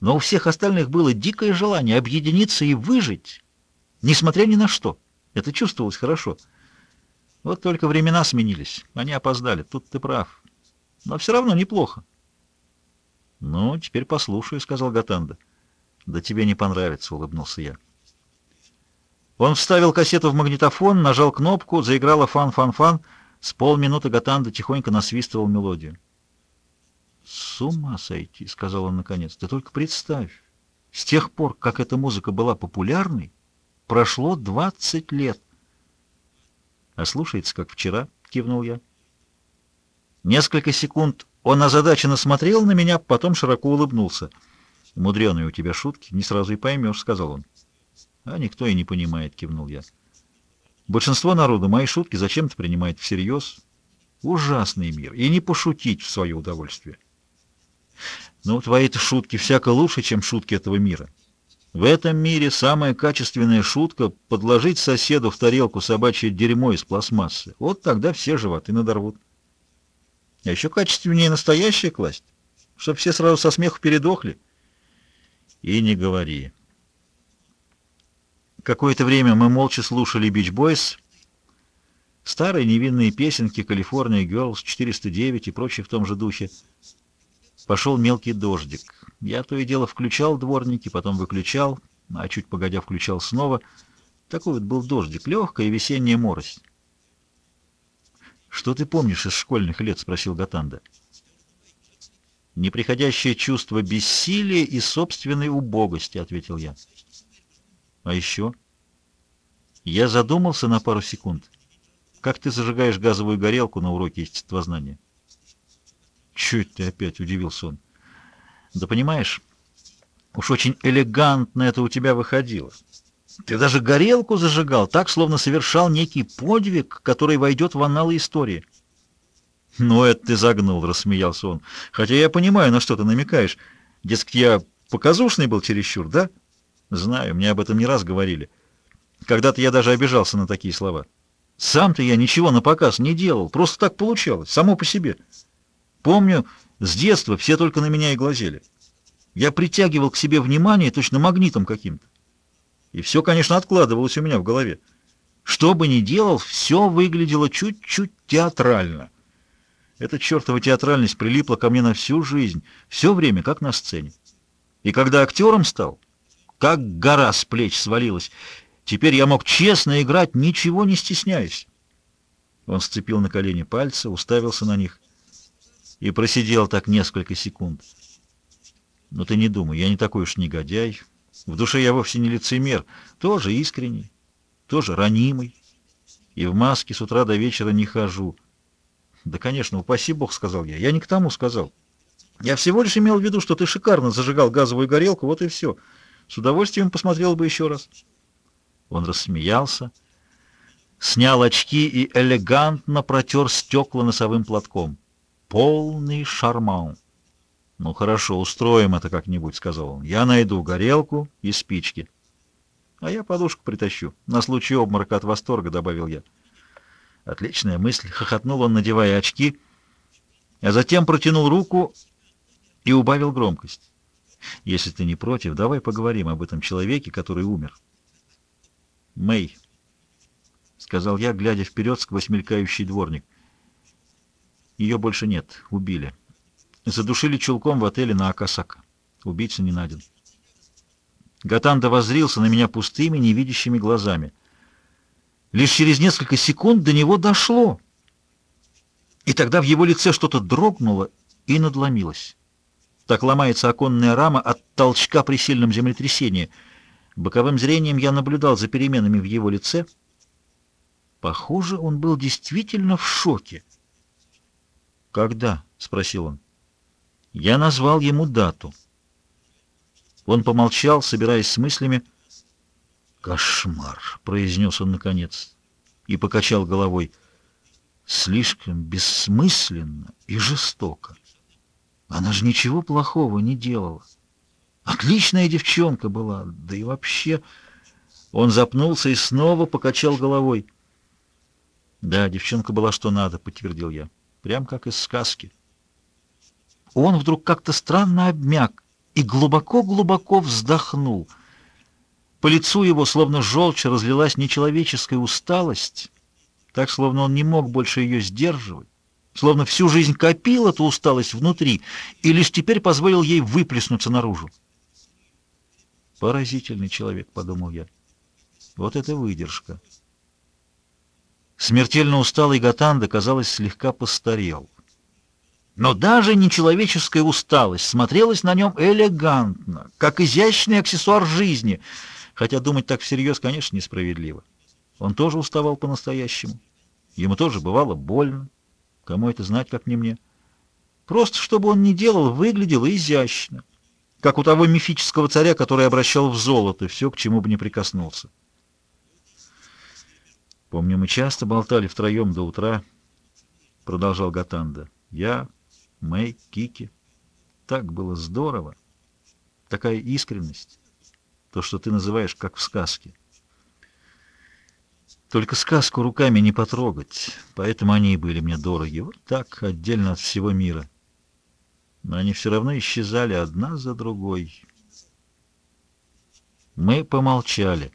S1: но у всех остальных было дикое желание объединиться и выжить, несмотря ни на что. Это чувствовалось хорошо. Вот только времена сменились. Они опоздали. Тут ты прав. Но все равно неплохо. «Ну, теперь послушаю», — сказал Гатанда. «Да тебе не понравится», — улыбнулся я. Он вставил кассету в магнитофон, нажал кнопку, заиграла Fun, Fun, Fun. С полминуты Готанда тихонько насвистывал мелодию. «С ума сойти», — сказал он наконец. «Ты только представь, с тех пор, как эта музыка была популярной, Прошло двадцать лет. А слушается, как вчера, кивнул я. Несколько секунд он озадаченно смотрел на меня, потом широко улыбнулся. «Мудреные у тебя шутки, не сразу и поймешь», — сказал он. «А никто и не понимает», — кивнул я. «Большинство народа мои шутки зачем-то принимает всерьез. Ужасный мир, и не пошутить в свое удовольствие». «Ну, твои-то шутки всяко лучше, чем шутки этого мира». В этом мире самая качественная шутка — подложить соседу в тарелку собачье дерьмо из пластмассы. Вот тогда все животы надорвут. А еще качественнее настоящая класть. Чтоб все сразу со смеху передохли. И не говори. Какое-то время мы молча слушали «Бич Бойс», старые невинные песенки «Калифорния Герлс», «409» и прочее в том же духе. Пошел мелкий дождик. Я то и дело включал дворники, потом выключал, а чуть погодя включал снова. Такой вот был дождик, легкая весенняя морось. «Что ты помнишь из школьных лет?» — спросил Гатанда. «Неприходящее чувство бессилия и собственной убогости», — ответил я. «А еще?» Я задумался на пару секунд. «Как ты зажигаешь газовую горелку на уроке естествознания?» «Чуть ты опять?» — удивился он. «Да понимаешь, уж очень элегантно это у тебя выходило. Ты даже горелку зажигал, так, словно совершал некий подвиг, который войдет в анналы истории». «Ну, это ты загнул», — рассмеялся он. «Хотя я понимаю, на что ты намекаешь. Дескать, я показушный был чересчур, да?» «Знаю, мне об этом не раз говорили. Когда-то я даже обижался на такие слова. Сам-то я ничего на показ не делал, просто так получалось, само по себе». Помню, с детства все только на меня и глазели. Я притягивал к себе внимание точно магнитом каким-то. И все, конечно, откладывалось у меня в голове. Что бы ни делал, все выглядело чуть-чуть театрально. Эта чертова театральность прилипла ко мне на всю жизнь, все время, как на сцене. И когда актером стал, как гора с плеч свалилась, теперь я мог честно играть, ничего не стесняясь. Он сцепил на колени пальцы, уставился на них и просидел так несколько секунд. Но ты не думай, я не такой уж негодяй. В душе я вовсе не лицемер, тоже искренний, тоже ранимый. И в маске с утра до вечера не хожу. Да, конечно, упаси бог, сказал я. Я не к тому сказал. Я всего лишь имел в виду, что ты шикарно зажигал газовую горелку, вот и все. С удовольствием посмотрел бы еще раз. Он рассмеялся, снял очки и элегантно протер стекла носовым платком. Полный шарман. «Ну хорошо, устроим это как-нибудь», — сказал он. «Я найду горелку и спички». «А я подушку притащу. На случай обморока от восторга», — добавил я. Отличная мысль. Хохотнул он, надевая очки, а затем протянул руку и убавил громкость. «Если ты не против, давай поговорим об этом человеке, который умер». «Мэй», — сказал я, глядя вперед сквозь мелькающий дворник. Ее больше нет. Убили. Задушили чулком в отеле на Акасака. Убийца не найден. Гатанда воззрился на меня пустыми, невидящими глазами. Лишь через несколько секунд до него дошло. И тогда в его лице что-то дрогнуло и надломилось. Так ломается оконная рама от толчка при сильном землетрясении. Боковым зрением я наблюдал за переменами в его лице. Похоже, он был действительно в шоке. «Когда?» — спросил он. Я назвал ему дату. Он помолчал, собираясь с мыслями. «Кошмар!» — произнес он наконец и покачал головой. «Слишком бессмысленно и жестоко. Она же ничего плохого не делала. Отличная девчонка была, да и вообще...» Он запнулся и снова покачал головой. «Да, девчонка была что надо», — подтвердил я прям как из сказки. Он вдруг как-то странно обмяк и глубоко-глубоко вздохнул. По лицу его, словно желчь, разлилась нечеловеческая усталость, так, словно он не мог больше ее сдерживать, словно всю жизнь копил эту усталость внутри и лишь теперь позволил ей выплеснуться наружу. «Поразительный человек», — подумал я. «Вот это выдержка». Смертельно усталый Гатанда, казалось, слегка постарел. Но даже нечеловеческая усталость смотрелась на нем элегантно, как изящный аксессуар жизни, хотя думать так всерьез, конечно, несправедливо. Он тоже уставал по-настоящему. Ему тоже бывало больно. Кому это знать, как не мне? Просто, чтобы он не делал, выглядело изящно, как у того мифического царя, который обращал в золото все, к чему бы не прикоснулся. Помню, мы часто болтали втроем до утра, — продолжал Гатанда. Я, Мэй, Кики. Так было здорово. Такая искренность. То, что ты называешь, как в сказке. Только сказку руками не потрогать, поэтому они и были мне дороги. Вот так, отдельно от всего мира. но они все равно исчезали одна за другой. Мы помолчали.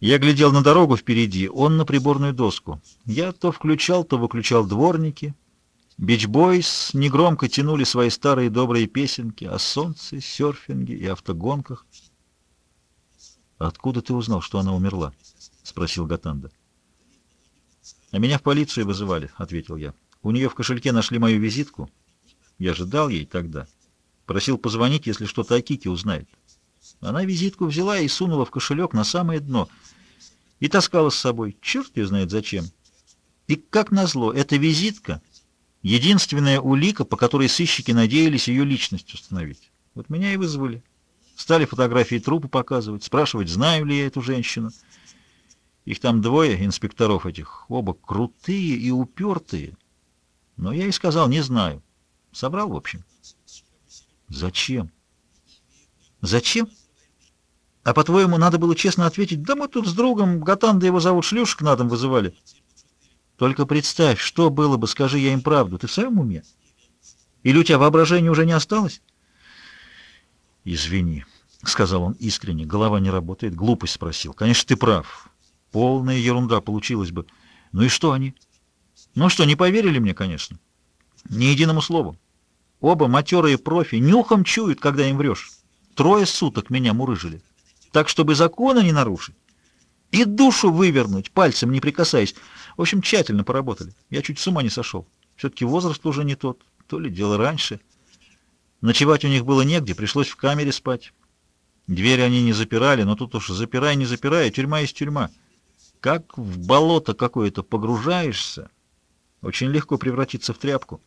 S1: Я глядел на дорогу впереди, он на приборную доску. Я то включал, то выключал дворники. Бичбойс негромко тянули свои старые добрые песенки о солнце, серфинге и автогонках. «Откуда ты узнал, что она умерла?» — спросил Гатанда. «А меня в полицию вызывали», — ответил я. «У нее в кошельке нашли мою визитку. Я же дал ей тогда. Просил позвонить, если что-то о Кике узнает. Она визитку взяла и сунула в кошелек на самое дно. И таскала с собой. Черт ее знает зачем. И, как назло, эта визитка — единственная улика, по которой сыщики надеялись ее личность установить. Вот меня и вызвали. Стали фотографии трупа показывать, спрашивать, знаю ли я эту женщину. Их там двое, инспекторов этих, оба крутые и упертые. Но я и сказал, не знаю. Собрал, в общем. Зачем? Зачем? А по-твоему, надо было честно ответить, да мы тут с другом, Гатанда его зовут, шлюшек на дом вызывали. Только представь, что было бы, скажи я им правду, ты в своем уме? Или у тебя воображения уже не осталось? Извини, — сказал он искренне, — голова не работает, глупость спросил. Конечно, ты прав. Полная ерунда получилась бы. Ну и что они? Ну что, не поверили мне, конечно. Ни единому слову. Оба матерые профи нюхом чуют, когда им врешь. Трое суток меня мурыжили так, чтобы закона не нарушить, и душу вывернуть, пальцем не прикасаясь. В общем, тщательно поработали. Я чуть с ума не сошел. Все-таки возраст уже не тот, то ли дело раньше. Ночевать у них было негде, пришлось в камере спать. Двери они не запирали, но тут уж запирай, не запирай, тюрьма есть тюрьма. Как в болото какое-то погружаешься, очень легко превратиться в тряпку.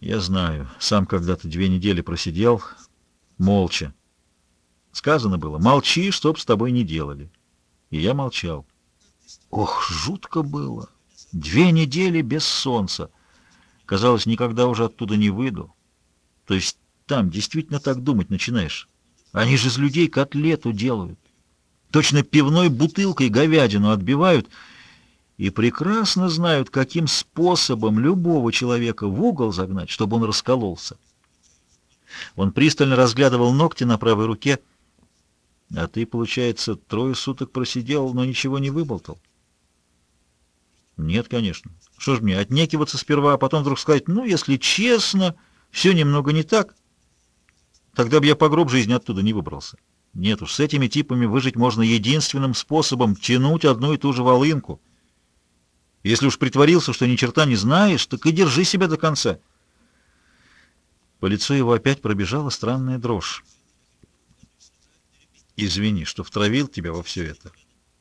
S1: Я знаю, сам когда-то две недели просидел, молча. Сказано было, молчи, чтоб с тобой не делали. И я молчал. Ох, жутко было. Две недели без солнца. Казалось, никогда уже оттуда не выйду. То есть там действительно так думать начинаешь. Они же из людей котлету делают. Точно пивной бутылкой говядину отбивают и прекрасно знают, каким способом любого человека в угол загнать, чтобы он раскололся. Он пристально разглядывал ногти на правой руке, а ты, получается, трое суток просидел, но ничего не выболтал? Нет, конечно. Что ж мне, отнекиваться сперва, а потом вдруг сказать, ну, если честно, все немного не так, тогда бы я по гроб жизни оттуда не выбрался. Нет уж, с этими типами выжить можно единственным способом — тянуть одну и ту же волынку. Если уж притворился, что ни черта не знаешь, так и держи себя до конца. По лицу его опять пробежала странная дрожь. Извини, что втравил тебя во все это.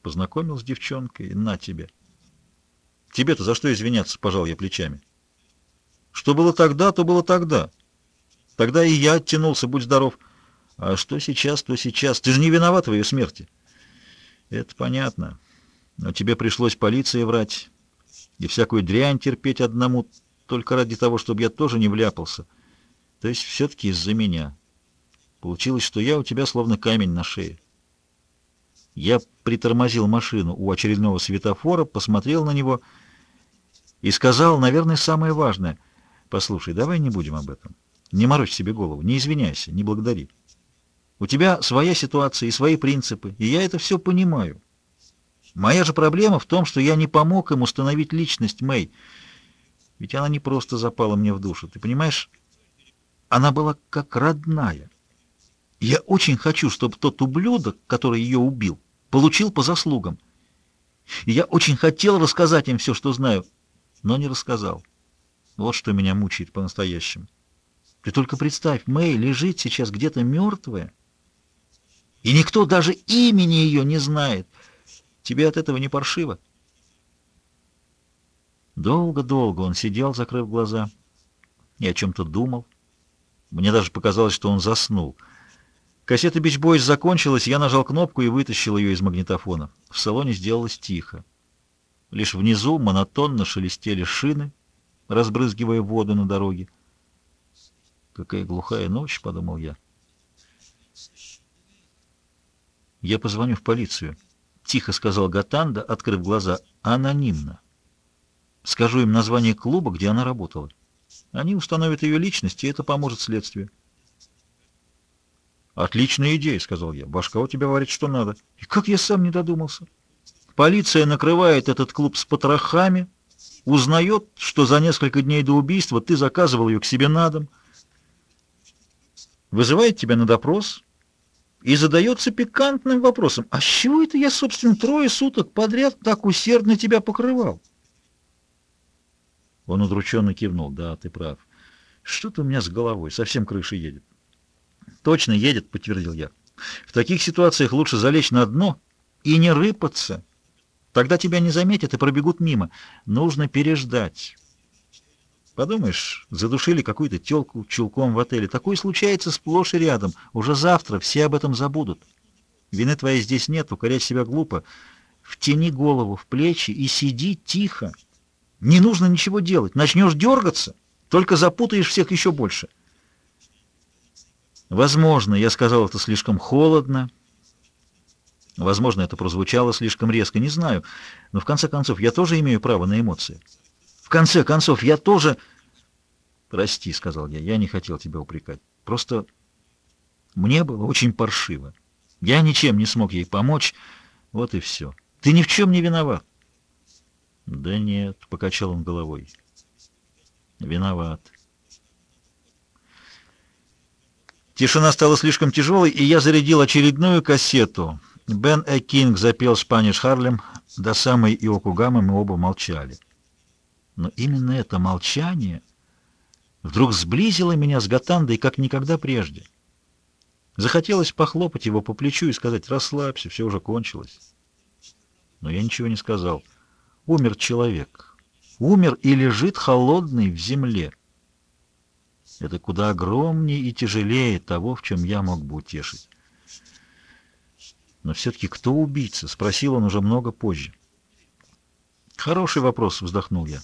S1: Познакомил с девчонкой, на тебе. Тебе-то за что извиняться, пожал я плечами. Что было тогда, то было тогда. Тогда и я оттянулся, будь здоров. А что сейчас, то сейчас. Ты же не виноват в ее смерти. Это понятно. Но тебе пришлось полиции врать и всякую дрянь терпеть одному только ради того, чтобы я тоже не вляпался. То есть все-таки из-за меня. Получилось, что я у тебя словно камень на шее. Я притормозил машину у очередного светофора, посмотрел на него и сказал, наверное, самое важное. «Послушай, давай не будем об этом. Не морочь себе голову, не извиняйся, не благодари. У тебя своя ситуация и свои принципы, и я это все понимаю. Моя же проблема в том, что я не помог им установить личность Мэй. Ведь она не просто запала мне в душу, ты понимаешь? Она была как родная». Я очень хочу, чтобы тот ублюдок, который ее убил, получил по заслугам. И я очень хотел рассказать им все, что знаю, но не рассказал. Вот что меня мучает по-настоящему. Ты только представь, Мэй лежит сейчас где-то мертвая, и никто даже имени ее не знает. Тебе от этого не паршиво? Долго-долго он сидел, закрыв глаза, и о чем-то думал. Мне даже показалось, что он заснул — Кассета Beach Boys закончилась, я нажал кнопку и вытащил ее из магнитофона. В салоне сделалось тихо. Лишь внизу монотонно шелестели шины, разбрызгивая воду на дороге. «Какая глухая ночь», — подумал я. «Я позвоню в полицию», — тихо сказал Гатанда, открыв глаза, — «анонимно. Скажу им название клуба, где она работала». Они установят ее личность, и это поможет следствию. «Отличная идея», — сказал я. «Башка у тебя варит что надо». И как я сам не додумался. Полиция накрывает этот клуб с потрохами, узнает, что за несколько дней до убийства ты заказывал ее к себе на дом, вызывает тебя на допрос и задается пикантным вопросом, а с чего это я, собственно, трое суток подряд так усердно тебя покрывал? Он удрученно кивнул. Да, ты прав. Что-то у меня с головой, совсем крыша едет. Точно едет, подтвердил я. В таких ситуациях лучше залечь на дно и не рыпаться. Тогда тебя не заметят и пробегут мимо. Нужно переждать. Подумаешь, задушили какую-то тёлку чулком в отеле. Такое случается сплошь и рядом. Уже завтра все об этом забудут. Вины твоей здесь нет, укорять себя глупо. Втяни голову в плечи и сиди тихо. Не нужно ничего делать. Начнешь дергаться, только запутаешь всех еще больше. Возможно, я сказал это слишком холодно. Возможно, это прозвучало слишком резко, не знаю. Но в конце концов, я тоже имею право на эмоции. В конце концов, я тоже... Прости, сказал я, я не хотел тебя упрекать. Просто мне было очень паршиво. Я ничем не смог ей помочь. Вот и все. Ты ни в чем не виноват. «Да нет», — покачал он головой. «Виноват». Тишина стала слишком тяжелой, и я зарядил очередную кассету. Бен Э. Кинг запел «Спаниш Харлем», до самой Иокугамы мы оба молчали. Но именно это молчание вдруг сблизило меня с Гатандой, как никогда прежде. Захотелось похлопать его по плечу и сказать «Расслабься, все уже кончилось». Но я ничего не сказал. Умер человек. Умер и лежит холодный в земле. Это куда огромнее и тяжелее того, в чем я мог бы утешить. Но все-таки кто убийца? Спросил он уже много позже. Хороший вопрос, вздохнул я.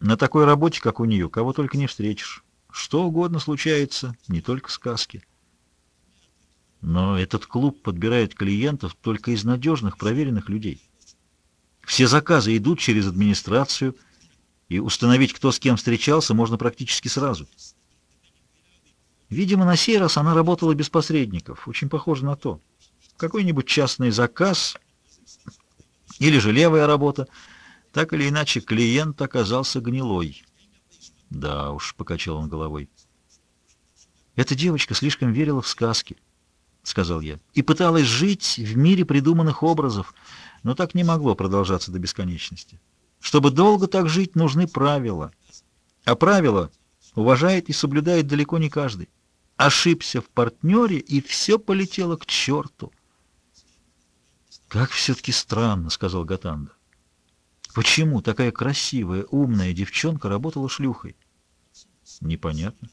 S1: На такой работе, как у нее, кого только не встретишь. Что угодно случается, не только сказки. Но этот клуб подбирает клиентов только из надежных, проверенных людей. Все заказы идут через администрацию, и установить, кто с кем встречался, можно практически сразу. Видимо, на сей раз она работала без посредников. Очень похоже на то. Какой-нибудь частный заказ или же левая работа. Так или иначе, клиент оказался гнилой. Да уж, покачал он головой. Эта девочка слишком верила в сказки, сказал я, и пыталась жить в мире придуманных образов, но так не могло продолжаться до бесконечности. Чтобы долго так жить, нужны правила. А правила уважает и соблюдает далеко не каждый. Ошибся в партнере, и все полетело к черту. «Как все-таки странно», — сказал Гатанда. «Почему такая красивая, умная девчонка работала шлюхой?» «Непонятно.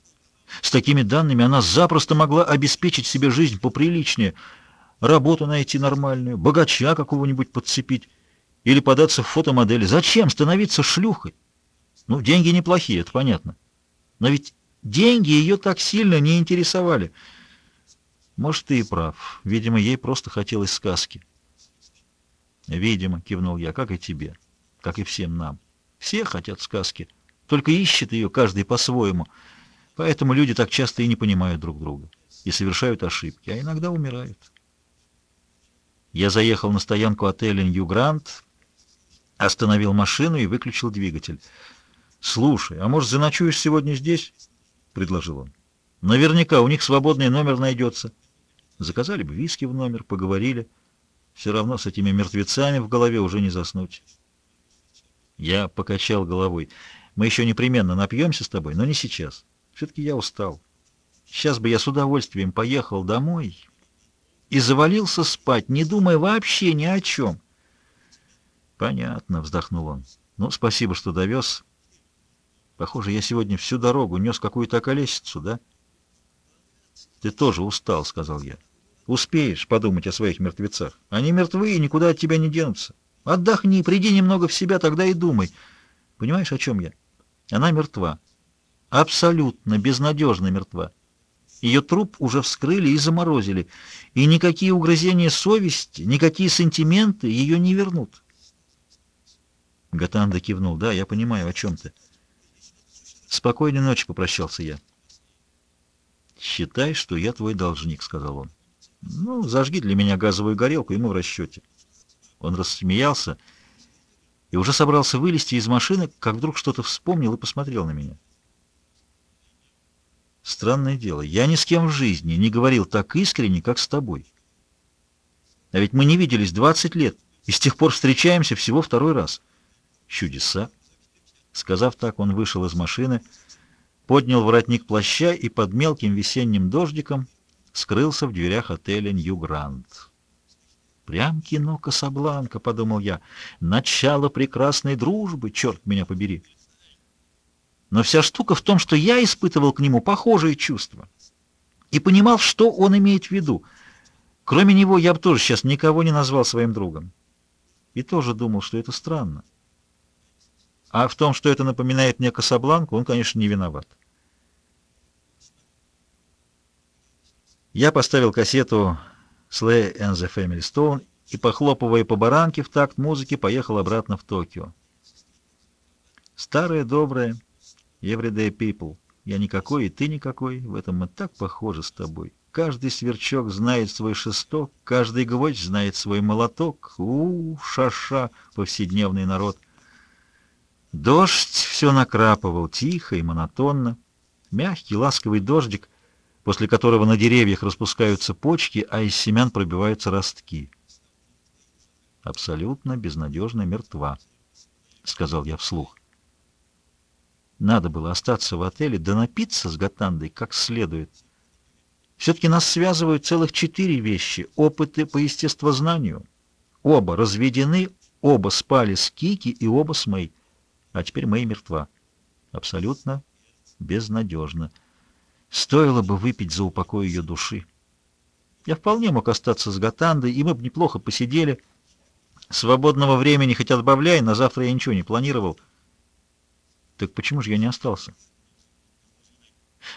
S1: С такими данными она запросто могла обеспечить себе жизнь поприличнее — работу найти нормальную, богача какого-нибудь подцепить или податься в фотомодели. Зачем становиться шлюхой? Ну, деньги неплохие, это понятно. Но ведь деньги ее так сильно не интересовали. Может, ты и прав. Видимо, ей просто хотелось сказки. Видимо, кивнул я, как и тебе, как и всем нам. Все хотят сказки, только ищет ее каждый по-своему. Поэтому люди так часто и не понимают друг друга и совершают ошибки, а иногда умирают. Я заехал на стоянку отеля «Нью Грант», остановил машину и выключил двигатель. «Слушай, а может, заночуешь сегодня здесь?» — предложил он. «Наверняка у них свободный номер найдется. Заказали бы виски в номер, поговорили. Все равно с этими мертвецами в голове уже не заснуть». Я покачал головой. «Мы еще непременно напьемся с тобой, но не сейчас. Все-таки я устал. Сейчас бы я с удовольствием поехал домой» и завалился спать, не думая вообще ни о чем. «Понятно», — вздохнул он. «Ну, спасибо, что довез. Похоже, я сегодня всю дорогу нес какую-то околесицу, да?» «Ты тоже устал», — сказал я. «Успеешь подумать о своих мертвецах. Они мертвы и никуда от тебя не денутся. Отдохни, приди немного в себя, тогда и думай. Понимаешь, о чем я? Она мертва. Абсолютно, безнадежно мертва. Ее труп уже вскрыли и заморозили, и никакие угрызения совести, никакие сантименты ее не вернут. Гатанда кивнул. «Да, я понимаю, о чем ты». «Спокойной ночи», — попрощался я. «Считай, что я твой должник», — сказал он. «Ну, зажги для меня газовую горелку, и мы в расчете». Он рассмеялся и уже собрался вылезти из машины, как вдруг что-то вспомнил и посмотрел на меня. Странное дело, я ни с кем в жизни не говорил так искренне, как с тобой. А ведь мы не виделись 20 лет, и с тех пор встречаемся всего второй раз. Чудеса. Сказав так, он вышел из машины, поднял воротник плаща и под мелким весенним дождиком скрылся в дверях отеля «Нью-Гранд». «Прям кино Касабланка», — подумал я. «Начало прекрасной дружбы, черт меня побери». Но вся штука в том, что я испытывал к нему похожие чувства и понимал, что он имеет в виду. Кроме него я бы тоже сейчас никого не назвал своим другом. И тоже думал, что это странно. А в том, что это напоминает мне Касабланку, он, конечно, не виноват. Я поставил кассету «Slay and the Family Stone» и, похлопывая по баранке в такт музыки, поехал обратно в Токио. Старое доброе Everyday People. Я никакой, и ты никакой. В этом мы так похожи с тобой. Каждый сверчок знает свой шесток, каждый гвоздь знает свой молоток. У, -у шаша, повседневный народ. Дождь все накрапывал тихо и монотонно. Мягкий, ласковый дождик, после которого на деревьях распускаются почки, а из семян пробиваются ростки. Абсолютно безнадежно мертва, — сказал я вслух. Надо было остаться в отеле, да напиться с Гатандой как следует. Все-таки нас связывают целых четыре вещи. Опыты по естествознанию. Оба разведены, оба спали с Кики и оба с Мэй. А теперь Мэй мертва. Абсолютно безнадежно. Стоило бы выпить за упокой ее души. Я вполне мог остаться с Гатандой, и мы бы неплохо посидели. Свободного времени хоть отбавляй, на завтра я ничего не планировал. Так почему же я не остался?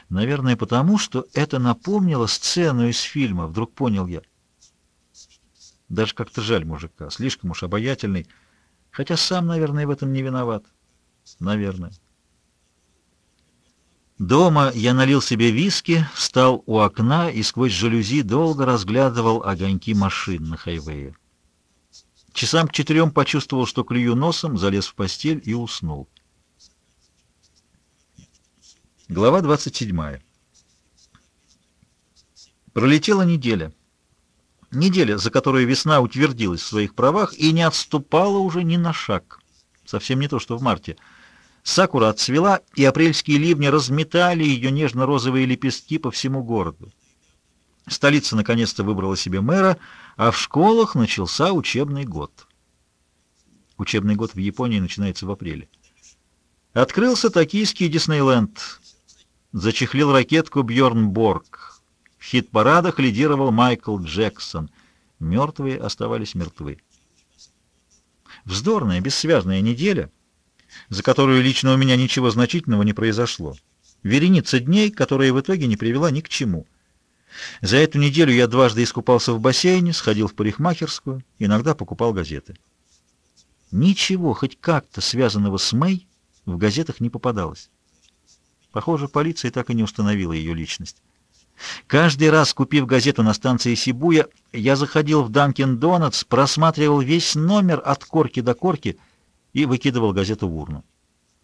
S1: Наверное, потому, что это напомнило сцену из фильма, вдруг понял я. Даже как-то жаль мужика, слишком уж обаятельный, хотя сам, наверное, в этом не виноват. Наверное. Дома я налил себе виски, встал у окна и сквозь жалюзи долго разглядывал огоньки машин на хайвее. Часам к четырем почувствовал, что клюю носом, залез в постель и уснул. Глава 27. Пролетела неделя. Неделя, за которую весна утвердилась в своих правах и не отступала уже ни на шаг. Совсем не то, что в марте — Сакура отцвела, и апрельские ливни разметали ее нежно-розовые лепестки по всему городу. Столица наконец-то выбрала себе мэра, а в школах начался учебный год. Учебный год в Японии начинается в апреле. Открылся токийский Диснейленд. Зачехлил ракетку Бьорн Борг. В хит-парадах лидировал Майкл Джексон. Мертвые оставались мертвы. Вздорная, бессвязная неделя — за которую лично у меня ничего значительного не произошло. Вереница дней, которая в итоге не привела ни к чему. За эту неделю я дважды искупался в бассейне, сходил в парикмахерскую, иногда покупал газеты. Ничего, хоть как-то связанного с Мэй, в газетах не попадалось. Похоже, полиция так и не установила ее личность. Каждый раз, купив газету на станции Сибуя, я заходил в Данкин Донатс, просматривал весь номер от корки до корки — и выкидывал газету в урну.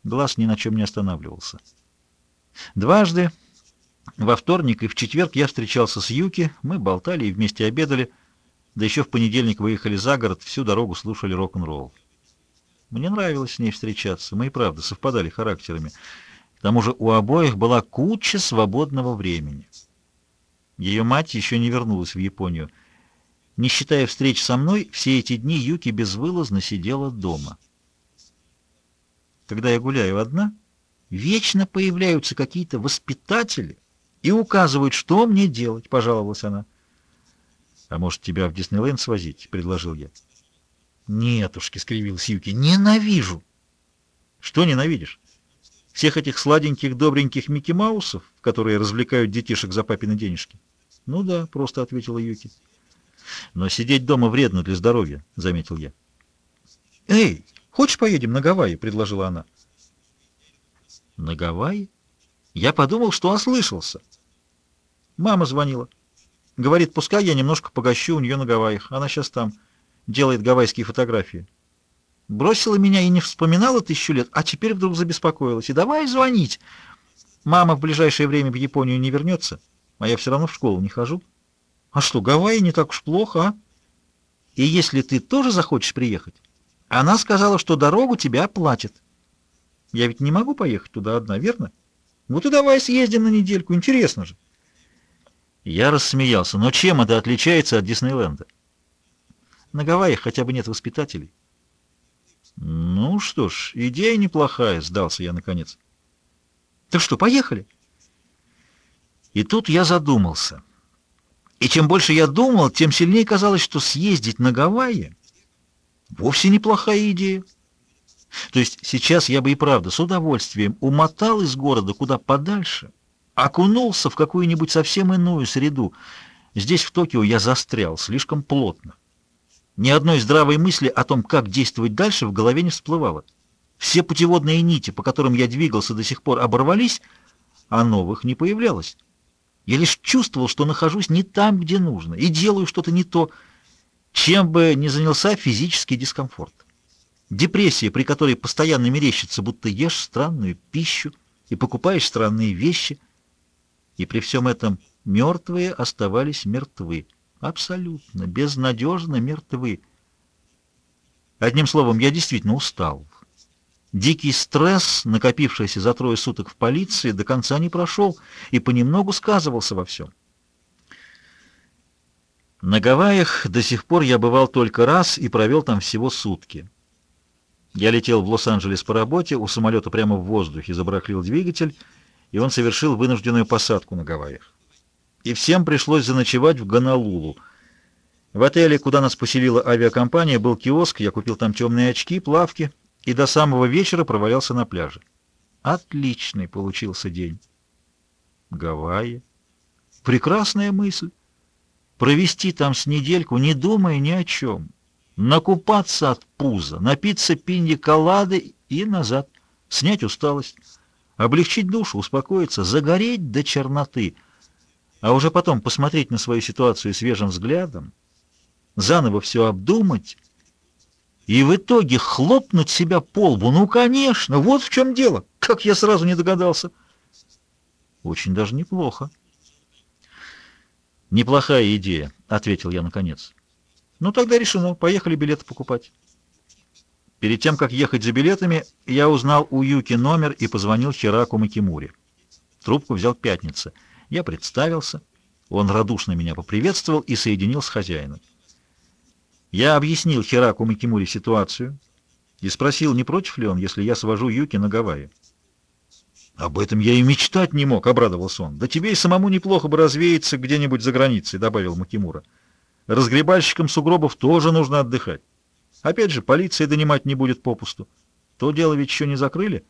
S1: Глаз ни на чем не останавливался. Дважды, во вторник и в четверг, я встречался с Юки, мы болтали и вместе обедали, да еще в понедельник выехали за город, всю дорогу слушали рок-н-ролл. Мне нравилось с ней встречаться, мы и правда совпадали характерами. К тому же у обоих была куча свободного времени. Ее мать еще не вернулась в Японию. Не считая встреч со мной, все эти дни Юки безвылазно сидела дома. Когда я гуляю одна, вечно появляются какие-то воспитатели и указывают, что мне делать, — пожаловалась она. — А может, тебя в Диснейленд свозить? — предложил я. — Нетушки, — скривилась Юки, — ненавижу. — Что ненавидишь? Всех этих сладеньких, добреньких Микки Маусов, которые развлекают детишек за папины денежки? — Ну да, — просто ответила Юки. — Но сидеть дома вредно для здоровья, — заметил я. — Эй, «Хочешь, поедем на Гавайи?» — предложила она. На Гавайи? Я подумал, что ослышался. Мама звонила. Говорит, пускай я немножко погощу у нее на Гавайях. Она сейчас там делает гавайские фотографии. Бросила меня и не вспоминала тысячу лет, а теперь вдруг забеспокоилась. И давай звонить. Мама в ближайшее время в Японию не вернется, а я все равно в школу не хожу. А что, Гавайи не так уж плохо, а? И если ты тоже захочешь приехать? Она сказала, что дорогу тебя оплатит. Я ведь не могу поехать туда одна, верно? Вот и давай съездим на недельку, интересно же. Я рассмеялся. Но чем это отличается от Диснейленда? На Гавайях хотя бы нет воспитателей. Ну что ж, идея неплохая, сдался я наконец. Так что, поехали? И тут я задумался. И чем больше я думал, тем сильнее казалось, что съездить на Гавайи вовсе неплохая идея. То есть сейчас я бы и правда с удовольствием умотал из города куда подальше, окунулся в какую-нибудь совсем иную среду. Здесь, в Токио, я застрял слишком плотно. Ни одной здравой мысли о том, как действовать дальше, в голове не всплывало. Все путеводные нити, по которым я двигался до сих пор, оборвались, а новых не появлялось. Я лишь чувствовал, что нахожусь не там, где нужно, и делаю что-то не то, чем бы ни занялся физический дискомфорт. Депрессия, при которой постоянно мерещится, будто ешь странную пищу и покупаешь странные вещи. И при всем этом мертвые оставались мертвы. Абсолютно, безнадежно мертвы. Одним словом, я действительно устал. Дикий стресс, накопившийся за трое суток в полиции, до конца не прошел и понемногу сказывался во всем. На Гавайях до сих пор я бывал только раз и провел там всего сутки. Я летел в Лос-Анджелес по работе, у самолета прямо в воздухе забраклил двигатель, и он совершил вынужденную посадку на Гавайях. И всем пришлось заночевать в Гонолулу. В отеле, куда нас поселила авиакомпания, был киоск, я купил там темные очки, плавки и до самого вечера провалялся на пляже. Отличный получился день. Гавайи. Прекрасная мысль. Провести там с недельку, не думая ни о чем накупаться от пуза, напиться пиньи-колады и назад, снять усталость, облегчить душу, успокоиться, загореть до черноты, а уже потом посмотреть на свою ситуацию свежим взглядом, заново все обдумать и в итоге хлопнуть себя по лбу. Ну, конечно, вот в чем дело. Как я сразу не догадался. Очень даже неплохо. Неплохая идея, ответил я наконец. Ну, тогда решено. Поехали билеты покупать. Перед тем, как ехать за билетами, я узнал у Юки номер и позвонил Хираку Макимури. Трубку взял Пятница. Я представился. Он радушно меня поприветствовал и соединил с хозяином. Я объяснил Хираку Макимури ситуацию и спросил, не против ли он, если я свожу Юки на Гавайи. «Об этом я и мечтать не мог», — обрадовался он. «Да тебе и самому неплохо бы развеяться где-нибудь за границей», — добавил Макимура. Разгребальщикам сугробов тоже нужно отдыхать. Опять же, полиция донимать не будет попусту. То дело ведь еще не закрыли.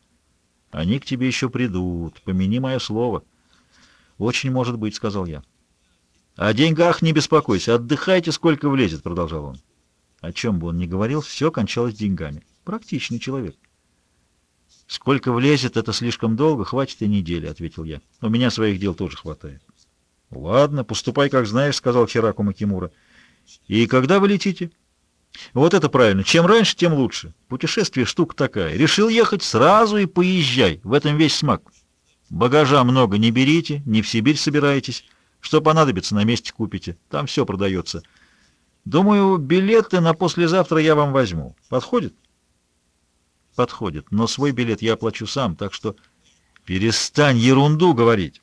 S1: Они к тебе еще придут, помяни мое слово. Очень может быть, — сказал я. О деньгах не беспокойся, отдыхайте, сколько влезет, — продолжал он. О чем бы он ни говорил, все кончалось деньгами. Практичный человек. Сколько влезет, это слишком долго, хватит и недели, — ответил я. У меня своих дел тоже хватает. Ладно, поступай, как знаешь, — сказал Хираку Макимура. И когда вы летите? Вот это правильно. Чем раньше, тем лучше. Путешествие штука такая. Решил ехать сразу и поезжай. В этом весь смак. Багажа много не берите, не в Сибирь собираетесь. Что понадобится, на месте купите. Там все продается. Думаю, билеты на послезавтра я вам возьму. Подходит? Подходит. Но свой билет я оплачу сам, так что перестань ерунду говорить.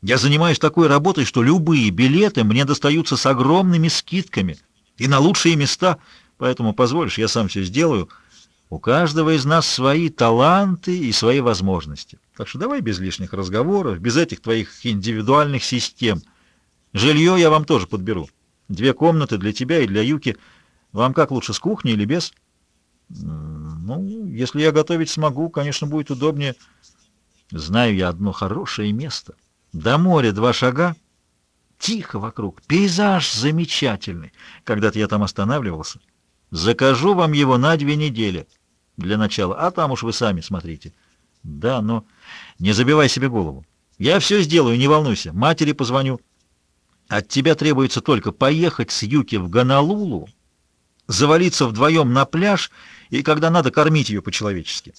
S1: Я занимаюсь такой работой, что любые билеты мне достаются с огромными скидками и на лучшие места, поэтому позволишь, я сам все сделаю. У каждого из нас свои таланты и свои возможности. Так что давай без лишних разговоров, без этих твоих индивидуальных систем. Жилье я вам тоже подберу. Две комнаты для тебя и для Юки. Вам как лучше, с кухней или без? Ну, если я готовить смогу, конечно, будет удобнее. Знаю я одно хорошее место. До моря два шага, тихо вокруг, пейзаж замечательный. Когда-то я там останавливался. Закажу вам его на две недели для начала, а там уж вы сами смотрите. Да, но не забивай себе голову. Я все сделаю, не волнуйся. Матери позвоню. От тебя требуется только поехать с Юки в Гонолулу, завалиться вдвоем на пляж и, когда надо, кормить ее по-человечески.